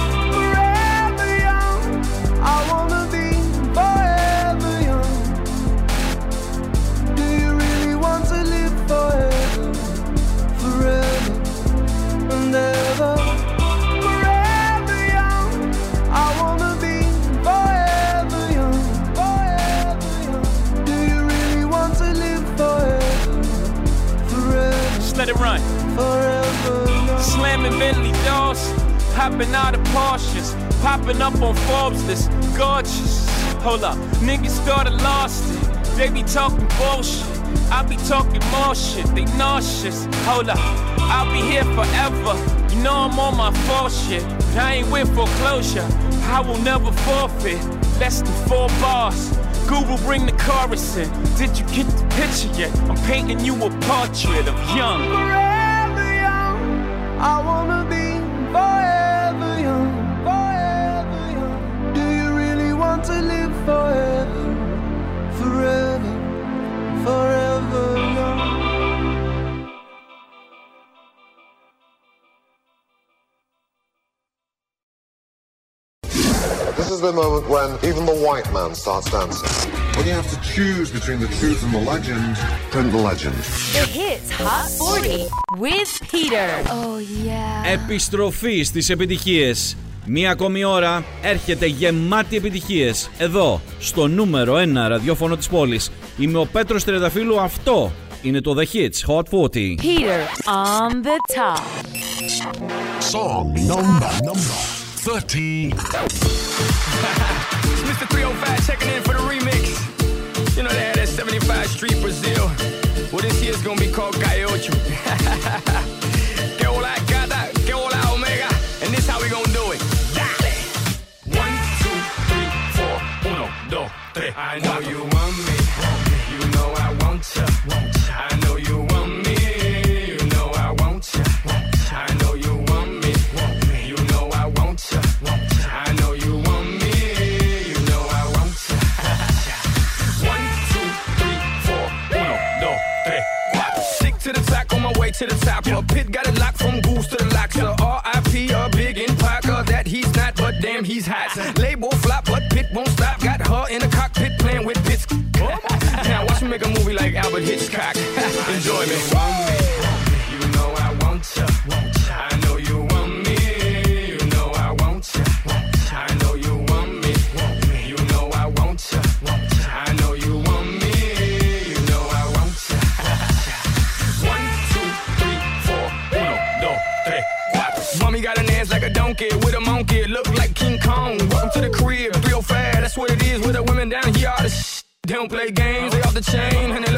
Speaker 38: let it run. Slamming Bentley doors,
Speaker 39: popping out of Porsches, popping up on Forbes list, gorgeous. Hold up, niggas started lost it. They be talking bullshit, I be talking more shit. They nauseous. Hold up. I'll be here forever. You know I'm on my fall shit. but I ain't with foreclosure. I will never forfeit. Less than four bars. Guru bring the chorus in. Did you get the picture yet? I'm painting you a portrait of young.
Speaker 38: Forever young. I wanna be forever young. Forever young. Do you really want to live forever? Forever. Forever.
Speaker 37: there's a moment when even the white man starts dancing. When you have to choose between the truth and the legend, print the legend.
Speaker 2: The Hits Hot 40 with Peter.
Speaker 3: Oh yeah.
Speaker 20: Επιστροφή στις επιτυχίες. Μία ακόμη ώρα έρχεται γεμάτη επιτυχίες. Εδώ, στο νούμερο 1 ραδιόφωνο της πόλης. Είμαι ο Πέτρος Τριανταφύλου. Αυτό είναι το The Hits Hot 40.
Speaker 2: Peter on the top.
Speaker 30: Song number number. 13.
Speaker 40: it's Mr. 305 checking in for the remix. You know, they had that 75 Street Brazil. Well, this year's gonna be called Calle Ocho. que hola, gata, que hola, omega. And this how we gonna do it. Dale! One, two, three, four, uno, dos, tres. I know you hot. Label flop, but Pitt won't stop. Got her in the cockpit playing with bits. Oh. now watch me make a movie like Alfred Hitchcock. Enjoy me. They don't play games, they off the chain, and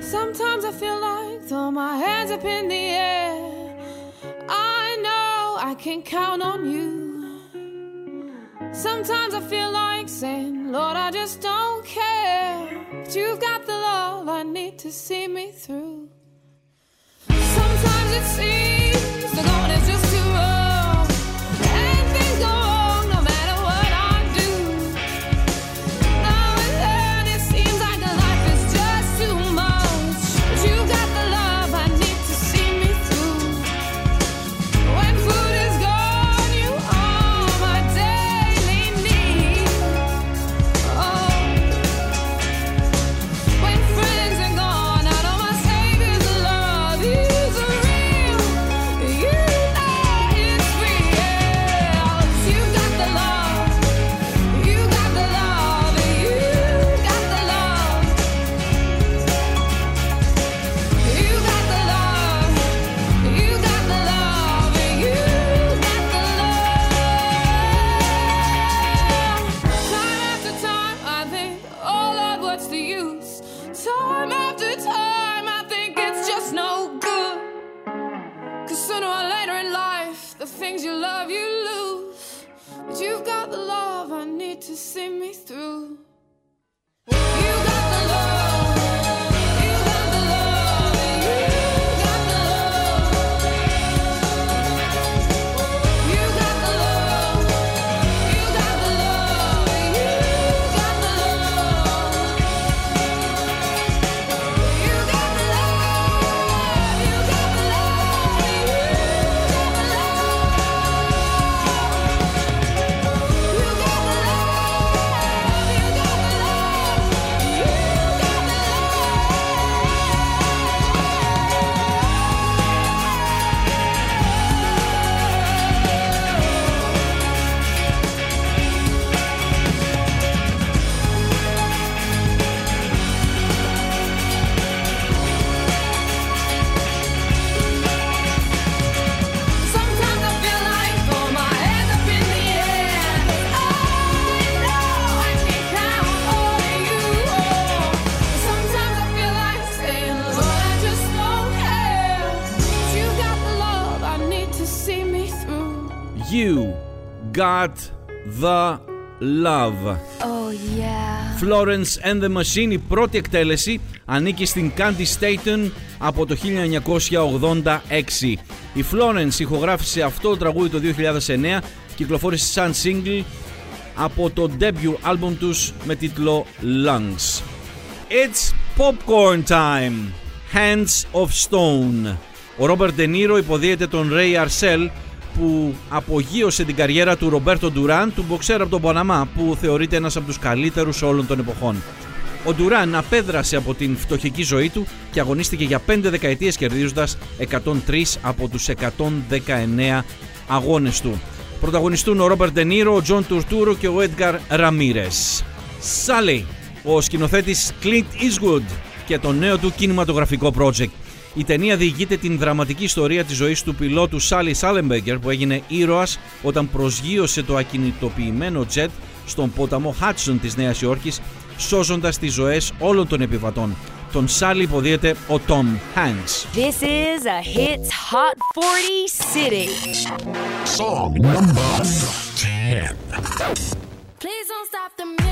Speaker 41: Sometimes I feel like throw my hands up in the things you love, you lose. But you've got the love I need to see me through. Love.
Speaker 2: Oh, yeah.
Speaker 20: Florence and the Machine, η πρώτη εκτέλεση, ανήκει στην Candy Staten από το 1986. Η Florence ηχογράφησε αυτό το τραγούδι το 2009, κυκλοφόρησε σαν single από το debut album τους με τίτλο Lungs. It's popcorn time. Hands of Stone. Ο Ρόμπερτ Ντενίρο υποδίεται τον Ray Arcel που απογείωσε την καριέρα του Ρομπέρτο Ντουράν, του μποξέρα από τον Παναμά, που θεωρείται ένας από τους καλύτερους όλων των εποχών. Ο Ντουράν απέδρασε από την φτωχική ζωή του και αγωνίστηκε για 5 δεκαετίες κερδίζοντας 103 από τους 119 αγώνες του. Πρωταγωνιστούν ο Ρόμπερτ Ντενίρο, ο Τζον Τουρτούρο και ο Έντγκαρ Ραμίρες. Σάλι, ο σκηνοθέτης Clint Eastwood και το νέο του κινηματογραφικό project. Η ταινία διηγείται την δραματική ιστορία της ζωής του πιλότου Σάλι Σάλεμπεγκερ που έγινε ήρωας όταν προσγείωσε το ακινητοποιημένο τζετ στον ποταμό Χάτσον της Νέας Υόρκης σώζοντας τις ζωές όλων των επιβατών. Τον Σάλι υποδίεται ο Τόμ Hanks.
Speaker 2: This is a hits Hot 40 City.
Speaker 30: Song number 10.
Speaker 22: Please don't stop the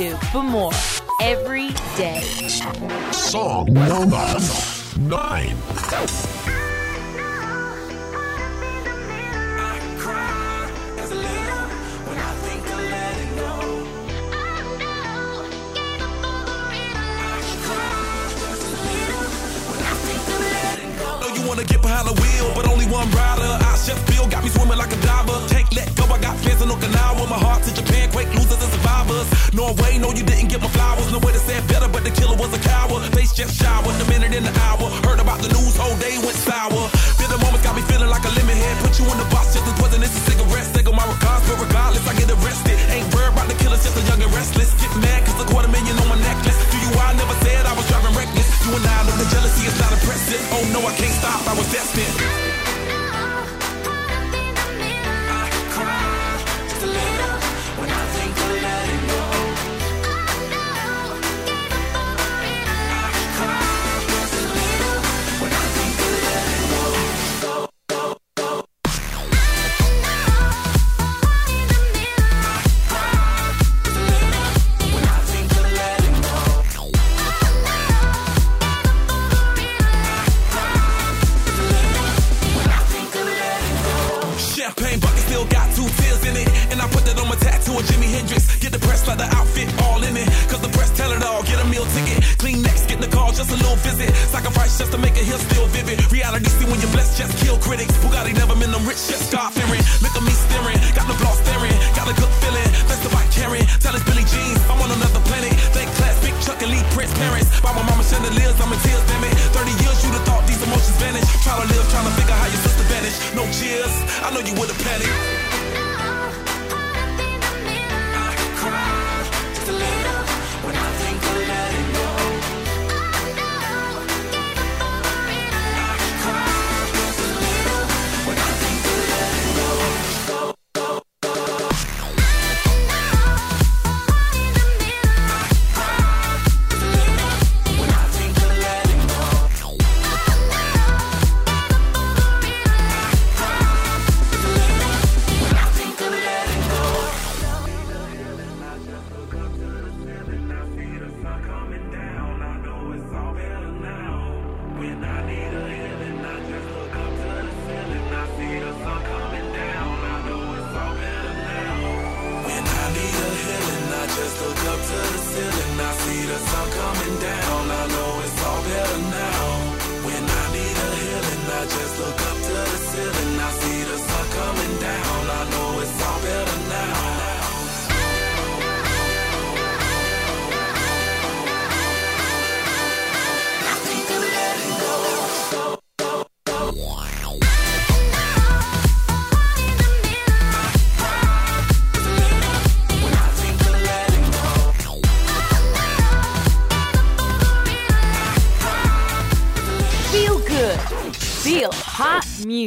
Speaker 22: and
Speaker 2: YouTube for more every day.
Speaker 30: Song number 9.
Speaker 42: wanna get behind the wheel, but only one rider. I chef Bill got me swimming like a diver. Can't let go, I got plans in Okinawa. My heart to Japan, quake losers flowers. No way, no, you didn't get my flowers. No way to say it better, but the killer was a coward. Face just showered, the minute in the hour. Heard about the news, whole day went sour. Feel the moments got me feeling like a lemon head. Put you in the box, just as wasn't this a cigarette.
Speaker 43: Stick on my regards, but regardless, I get arrested. Ain't worried about the killers, just a young and restless. Get mad, cause a quarter million on my necklace. Do you, I never said I was driving reckless. You and I know the jealousy is not impressive. Oh no, I can't
Speaker 42: stop, I was destined.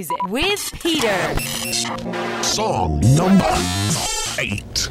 Speaker 42: music with Peter.
Speaker 37: Song number eight.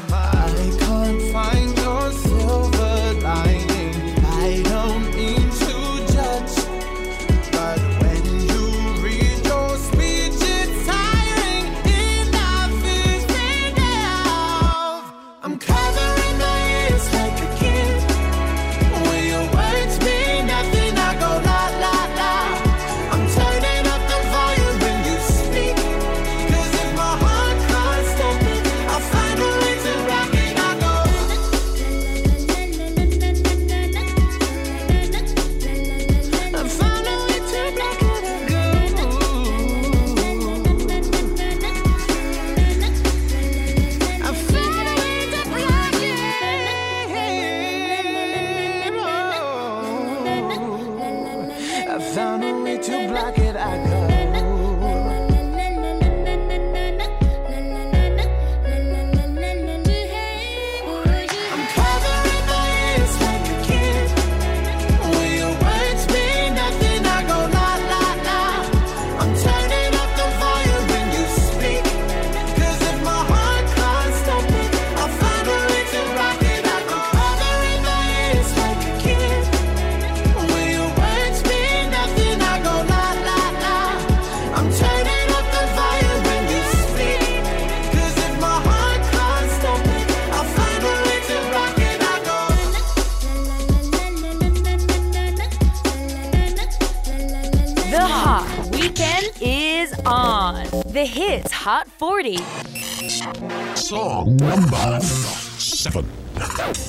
Speaker 36: 7.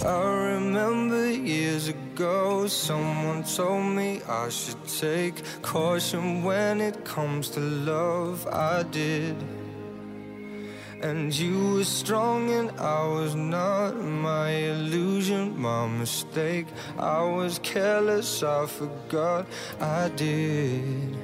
Speaker 36: I
Speaker 38: remember years ago, someone told me I should take caution when it comes to love. I did. And you were strong and I was not my illusion, my mistake. I was careless, I forgot I did.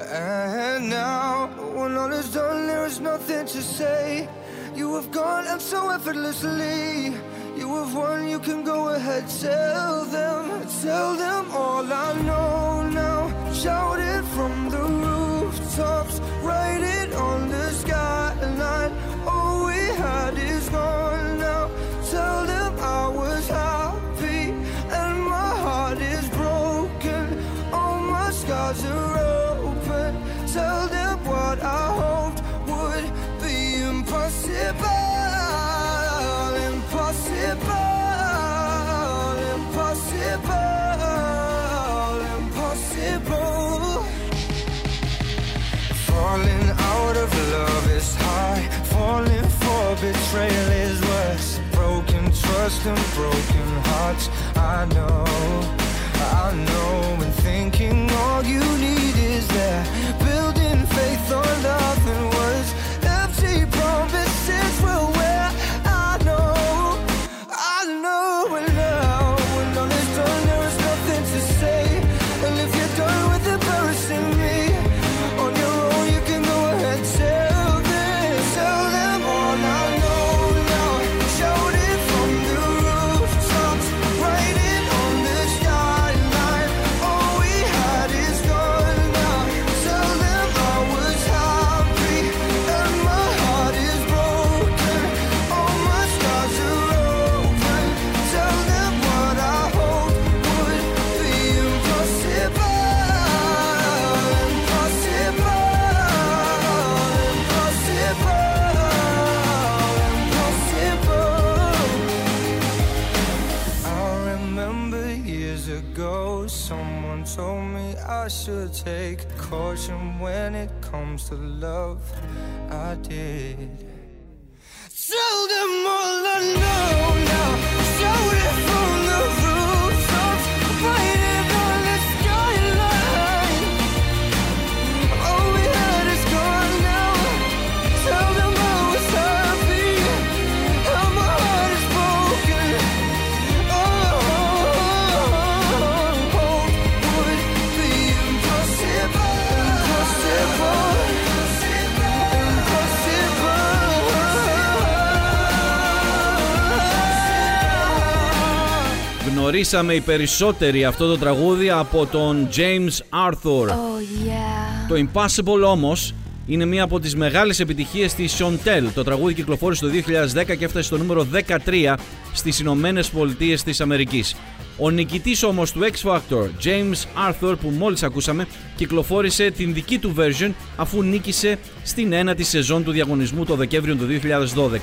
Speaker 38: And now, when all is done, there is nothing to say. You have gone and so effortlessly. You have won, you can go ahead, tell them, tell them all I know now. Shout it from the rooftops, write it on the skyline. All we had is gone now. Tell them I was happy and my heart is broken. All my scars are open. Tell them what I hoped be impossible. Impossible. Impossible. Falling out of love is high. Falling for betrayal is worse. Broken trust and broken hearts. I know, I know. And thinking all you need is that. Building faith on nothing should take caution when it comes to love. I did. Tell them all I know now. Shout it from
Speaker 20: Γνωρίσαμε οι περισσότεροι αυτό το τραγούδι από τον James Arthur.
Speaker 2: Oh, yeah.
Speaker 20: Το Impossible όμως είναι μία από τις μεγάλες επιτυχίες της Chantel. Το τραγούδι κυκλοφόρησε το 2010 και έφτασε στο νούμερο 13 στις Ηνωμένες Πολιτείες της Αμερικής. Ο νικητής όμως του X Factor, James Arthur που μόλις ακούσαμε, κυκλοφόρησε την δική του version αφού νίκησε στην ένατη σεζόν του διαγωνισμού το Δεκέμβριο του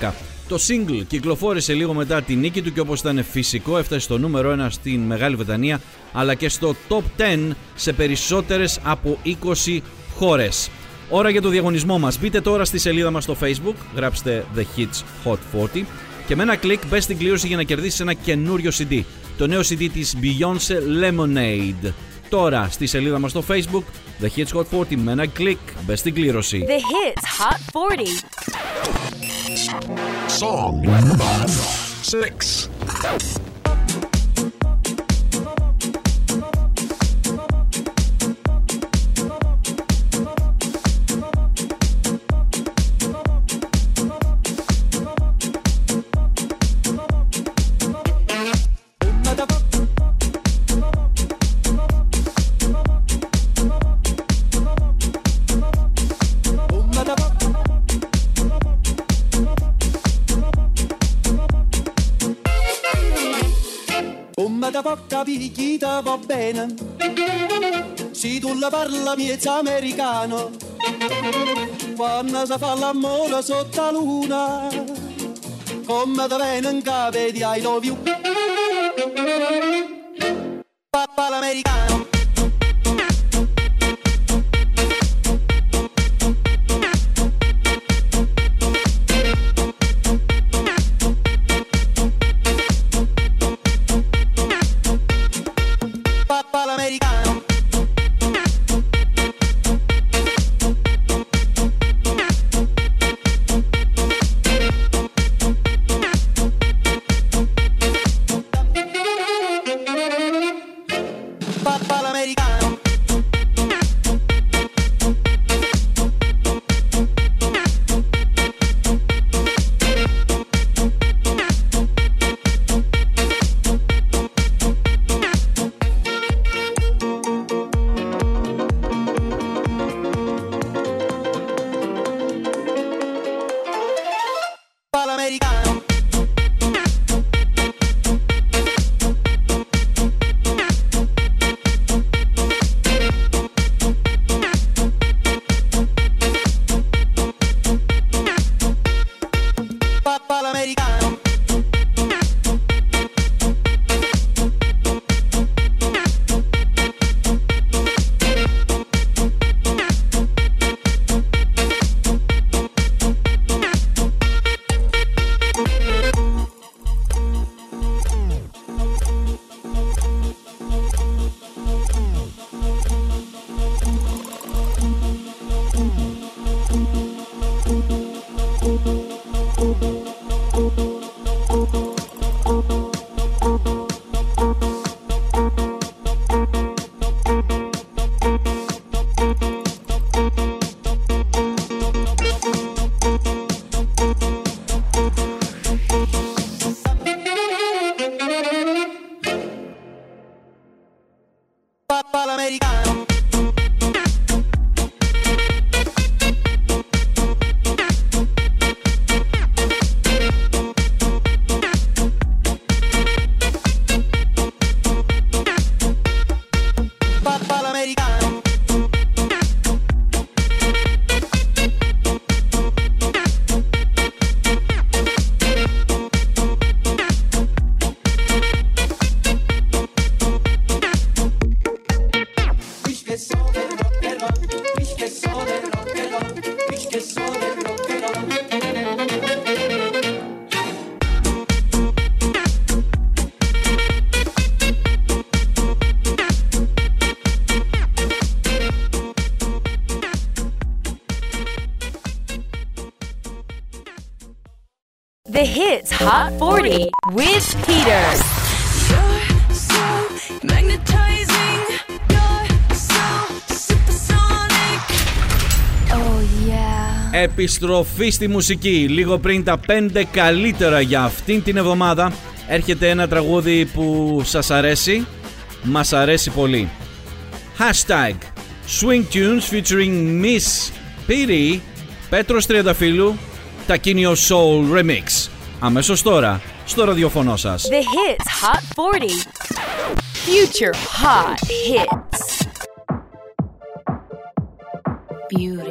Speaker 20: 2012. Το single κυκλοφόρησε λίγο μετά τη νίκη του και όπως ήταν φυσικό έφτασε στο νούμερο 1 στην Μεγάλη Βρετανία αλλά και στο top 10 σε περισσότερες από 20 χώρες. Ώρα για το διαγωνισμό μας. Μπείτε τώρα στη σελίδα μας στο facebook, γράψτε The Hits Hot 40 και με ένα κλικ μπες στην κλήρωση για να κερδίσεις ένα καινούριο CD. Το νέο CD της Beyoncé Lemonade. Τώρα στη σελίδα μας στο facebook, The Hits Hot 40 με ένα κλικ μπες στην κλήρωση.
Speaker 2: The Hits Hot 40
Speaker 22: Song
Speaker 44: 6 picchita va bene. Se tu la parla miezza americano. Quando si fa l'amore sotto la luna Come bene in capo di I love you Papà l'americano
Speaker 20: επιστροφή στη μουσική. Λίγο πριν τα 5 καλύτερα για αυτήν την εβδομάδα έρχεται ένα τραγούδι που σας αρέσει, μας αρέσει πολύ. Hashtag Swing Tunes featuring Miss Piri, Πέτρος Τριανταφύλου, Τακίνιο Soul Remix. Αμέσως τώρα, στο ραδιοφωνό σας.
Speaker 2: The Hits Hot 40 Future Hot Hits
Speaker 45: Beauty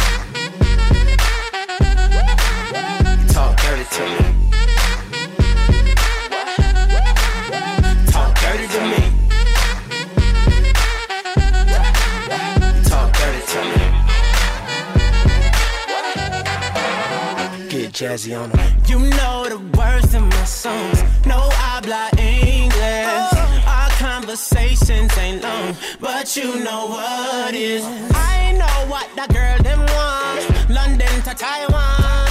Speaker 36: Talk dirty to me. Talk dirty to me. Talk dirty to me. Get jazzy on them. You know the words in my songs. No I habla English. Oh. Our conversations ain't long, but you know what is. I know what that girl them want. London to Taiwan.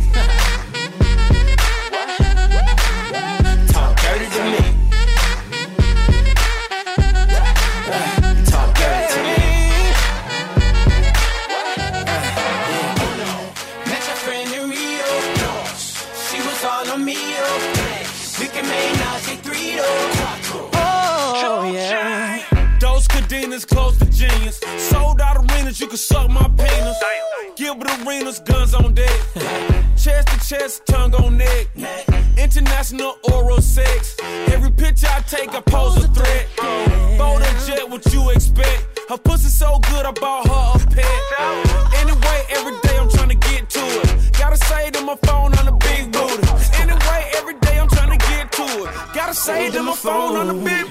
Speaker 39: Those cadenas close to genius. Sold out arenas, you can suck my penis. Gilbert arenas, guns on deck. chest to chest, tongue on neck. International oral sex. Every picture I take, I pose a threat. Bold and jet, what you expect? Her pussy so good, I bought her a pet. Anyway, every day I'm trying to get to it. Gotta say to my phone on the big booty. Anyway, every day I'm trying to get to it. Gotta say to my phone on the big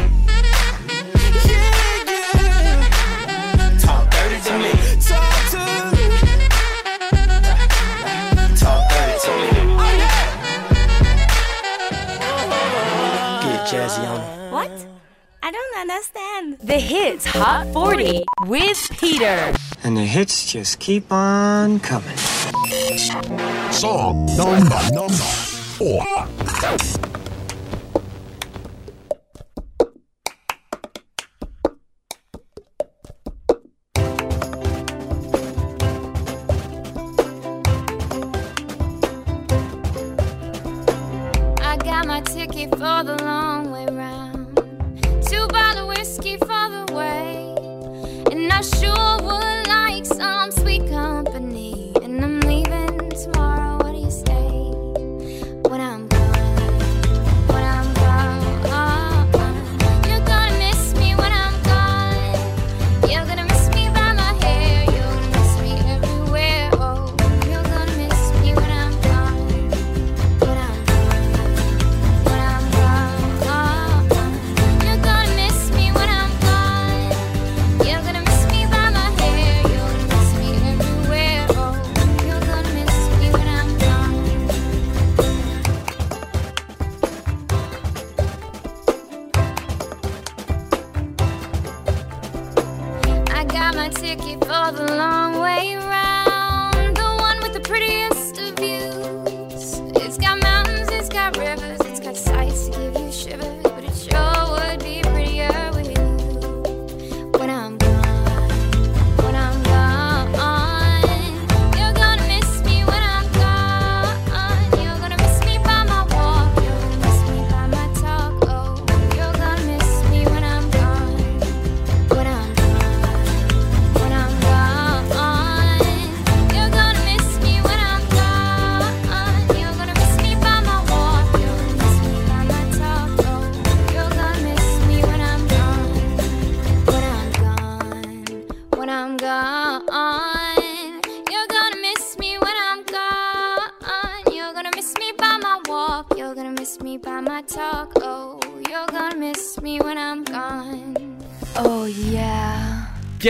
Speaker 2: Hits Hot 40 with Peter.
Speaker 24: And the hits just keep on coming.
Speaker 22: Song number number four.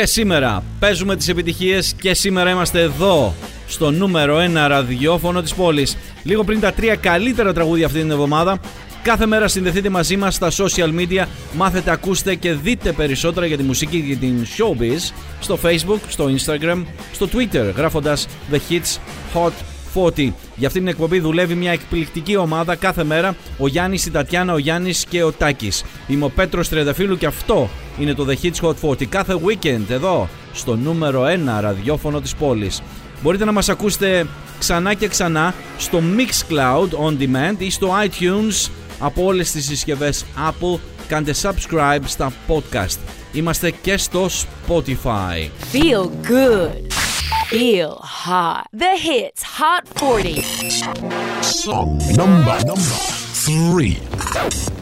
Speaker 20: Και σήμερα παίζουμε τις επιτυχίες και σήμερα είμαστε εδώ στο νούμερο 1 ραδιόφωνο της πόλης. Λίγο πριν τα τρία καλύτερα τραγούδια αυτή την εβδομάδα. Κάθε μέρα συνδεθείτε μαζί μας στα social media, μάθετε, ακούστε και δείτε περισσότερα για τη μουσική και την showbiz στο facebook, στο instagram, στο twitter γράφοντας The Hits Hot Φώτη. Για αυτή την εκπομπή δουλεύει μια εκπληκτική ομάδα κάθε μέρα. Ο Γιάννης, η Τατιάνα, ο Γιάννης και ο Τάκης. Είμαι ο Πέτρος Τριανταφύλου και αυτό είναι το The Hits Hot 40 κάθε weekend εδώ στο νούμερο 1 ραδιόφωνο της πόλης. Μπορείτε να μας ακούσετε ξανά και ξανά στο Mixcloud On Demand ή στο iTunes από όλες τις συσκευές Apple. Κάντε subscribe στα podcast. Είμαστε και στο Spotify.
Speaker 2: Feel good. feel hot. The hits Hot 40.
Speaker 22: Song number, number three.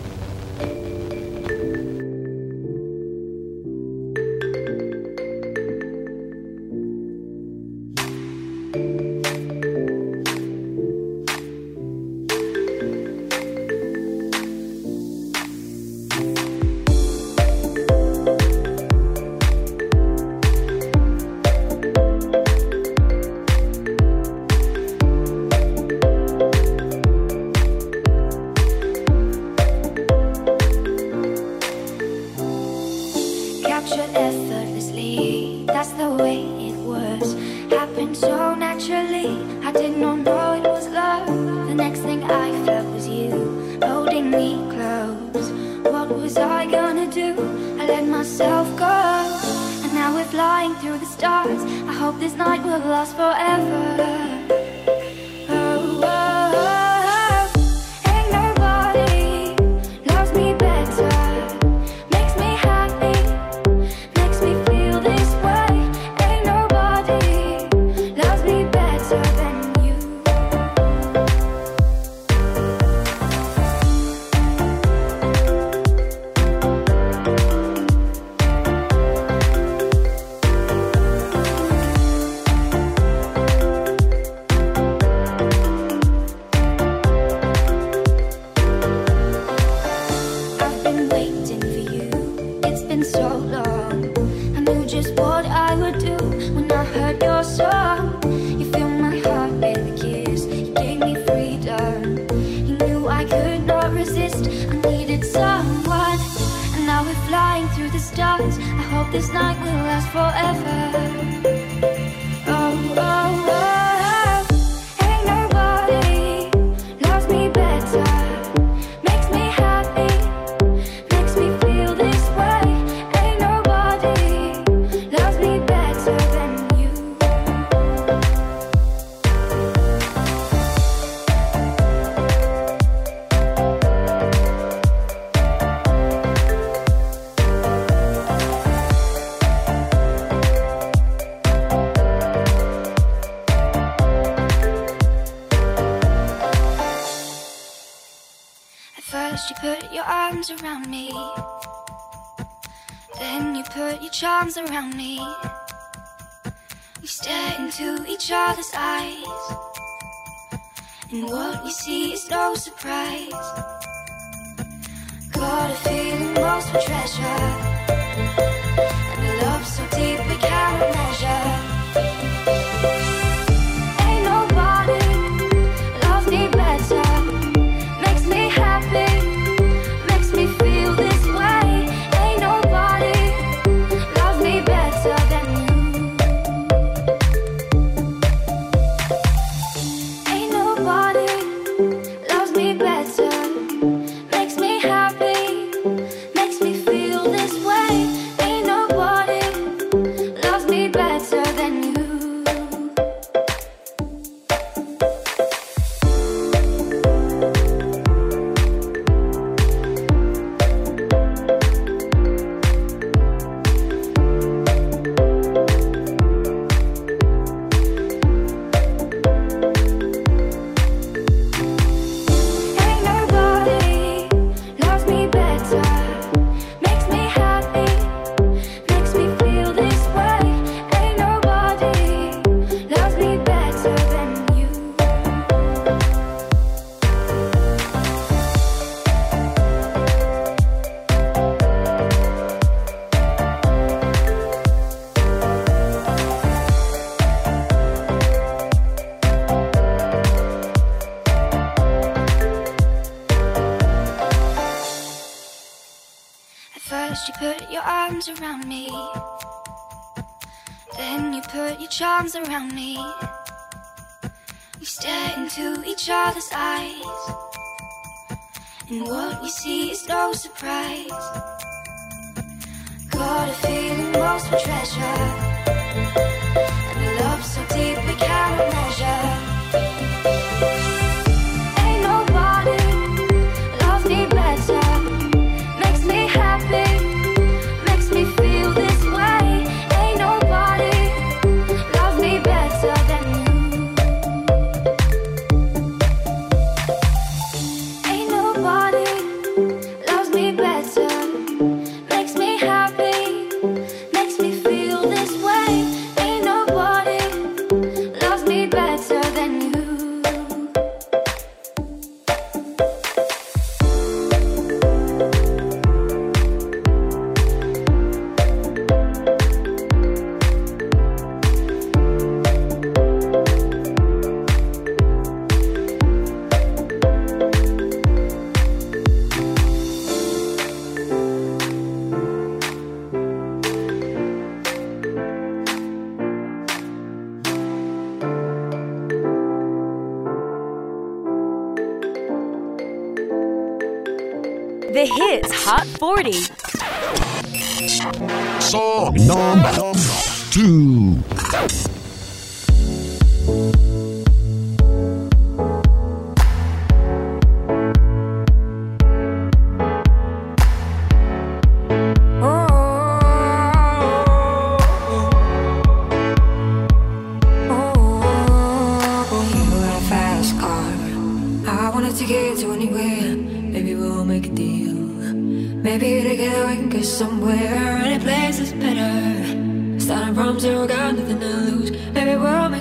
Speaker 29: surprise.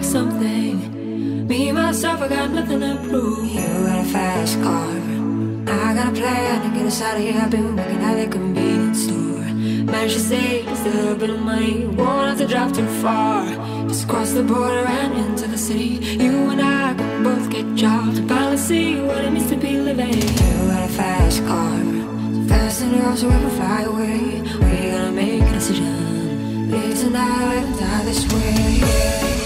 Speaker 45: something. Me, myself, I got nothing to prove. You got a fast car. I got a plan to get us out of here. I've been working at a convenience store. Managed to save a little bit of money. Won't have to drive too far. Just cross the border and into the city. You and I can both get jobs. Finally see what it means to be living. You got a fast car. Fast enough so we can fly away. We gonna make a decision. Live tonight, die this way.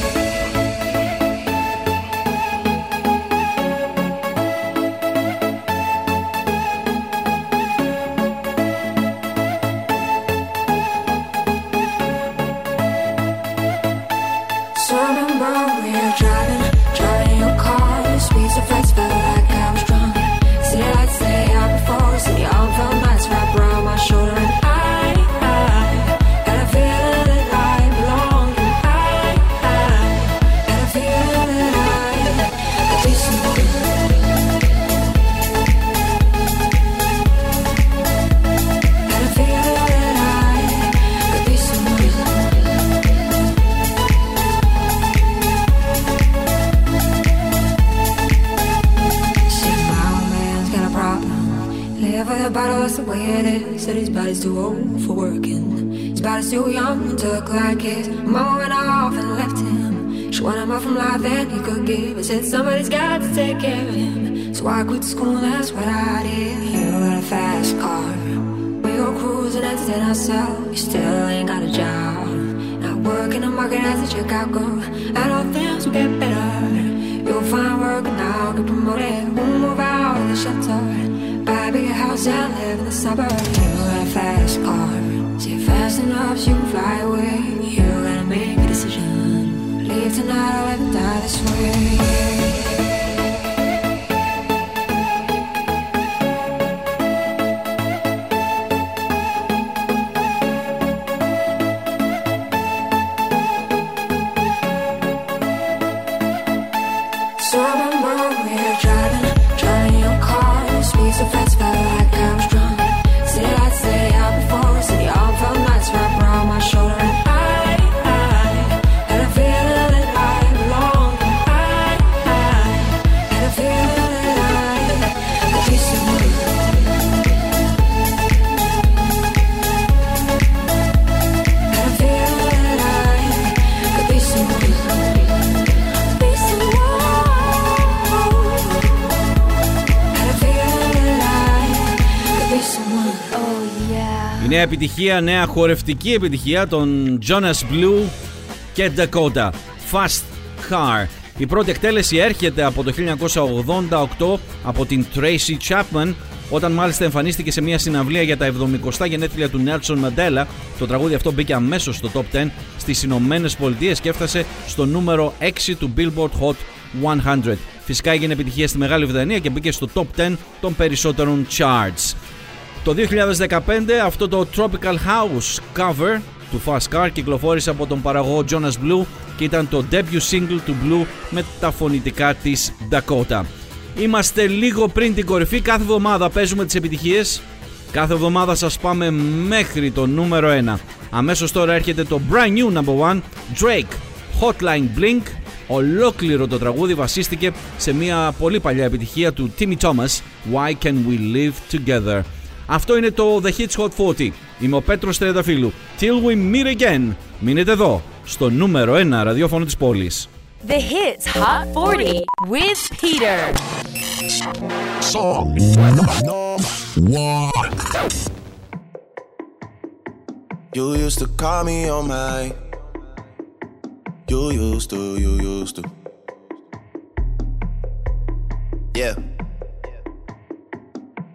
Speaker 45: school
Speaker 20: επιτυχία, νέα χορευτική επιτυχία των Jonas Blue και Dakota. Fast Car. Η πρώτη εκτέλεση έρχεται από το 1988 από την Tracy Chapman όταν μάλιστα εμφανίστηκε σε μια συναυλία για τα 70 γενέθλια του Nelson Mandela. Το τραγούδι αυτό μπήκε αμέσως στο top 10 στις Ηνωμένες Πολιτείες και έφτασε στο νούμερο 6 του Billboard Hot 100. Φυσικά έγινε επιτυχία στη Μεγάλη Βρετανία και μπήκε στο top 10 των περισσότερων charts. Το 2015 αυτό το Tropical House cover του Fast Car κυκλοφόρησε από τον παραγωγό Jonas Blue και ήταν το debut single του Blue με τα φωνητικά της Dakota. Είμαστε λίγο πριν την κορυφή, κάθε εβδομάδα παίζουμε τις επιτυχίες. Κάθε εβδομάδα σας πάμε μέχρι το νούμερο 1. Αμέσως τώρα έρχεται το brand new number 1 Drake Hotline Blink Ολόκληρο το τραγούδι βασίστηκε σε μια πολύ παλιά επιτυχία του Timmy Thomas Why Can We Live Together; Αυτό είναι το The Hits Hot 40 Είμαι ο Πέτρος Τρενταφύλου Till we meet again Μείνετε εδώ στο νούμερο 1 ραδιόφωνο της πόλης
Speaker 2: The Hits Hot 40 with Peter.
Speaker 22: Song number one.
Speaker 46: You used to call me on my. You used to, you used to. Yeah.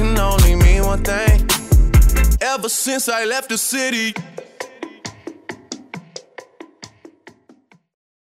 Speaker 46: can only mean one thing. Ever since I left the city,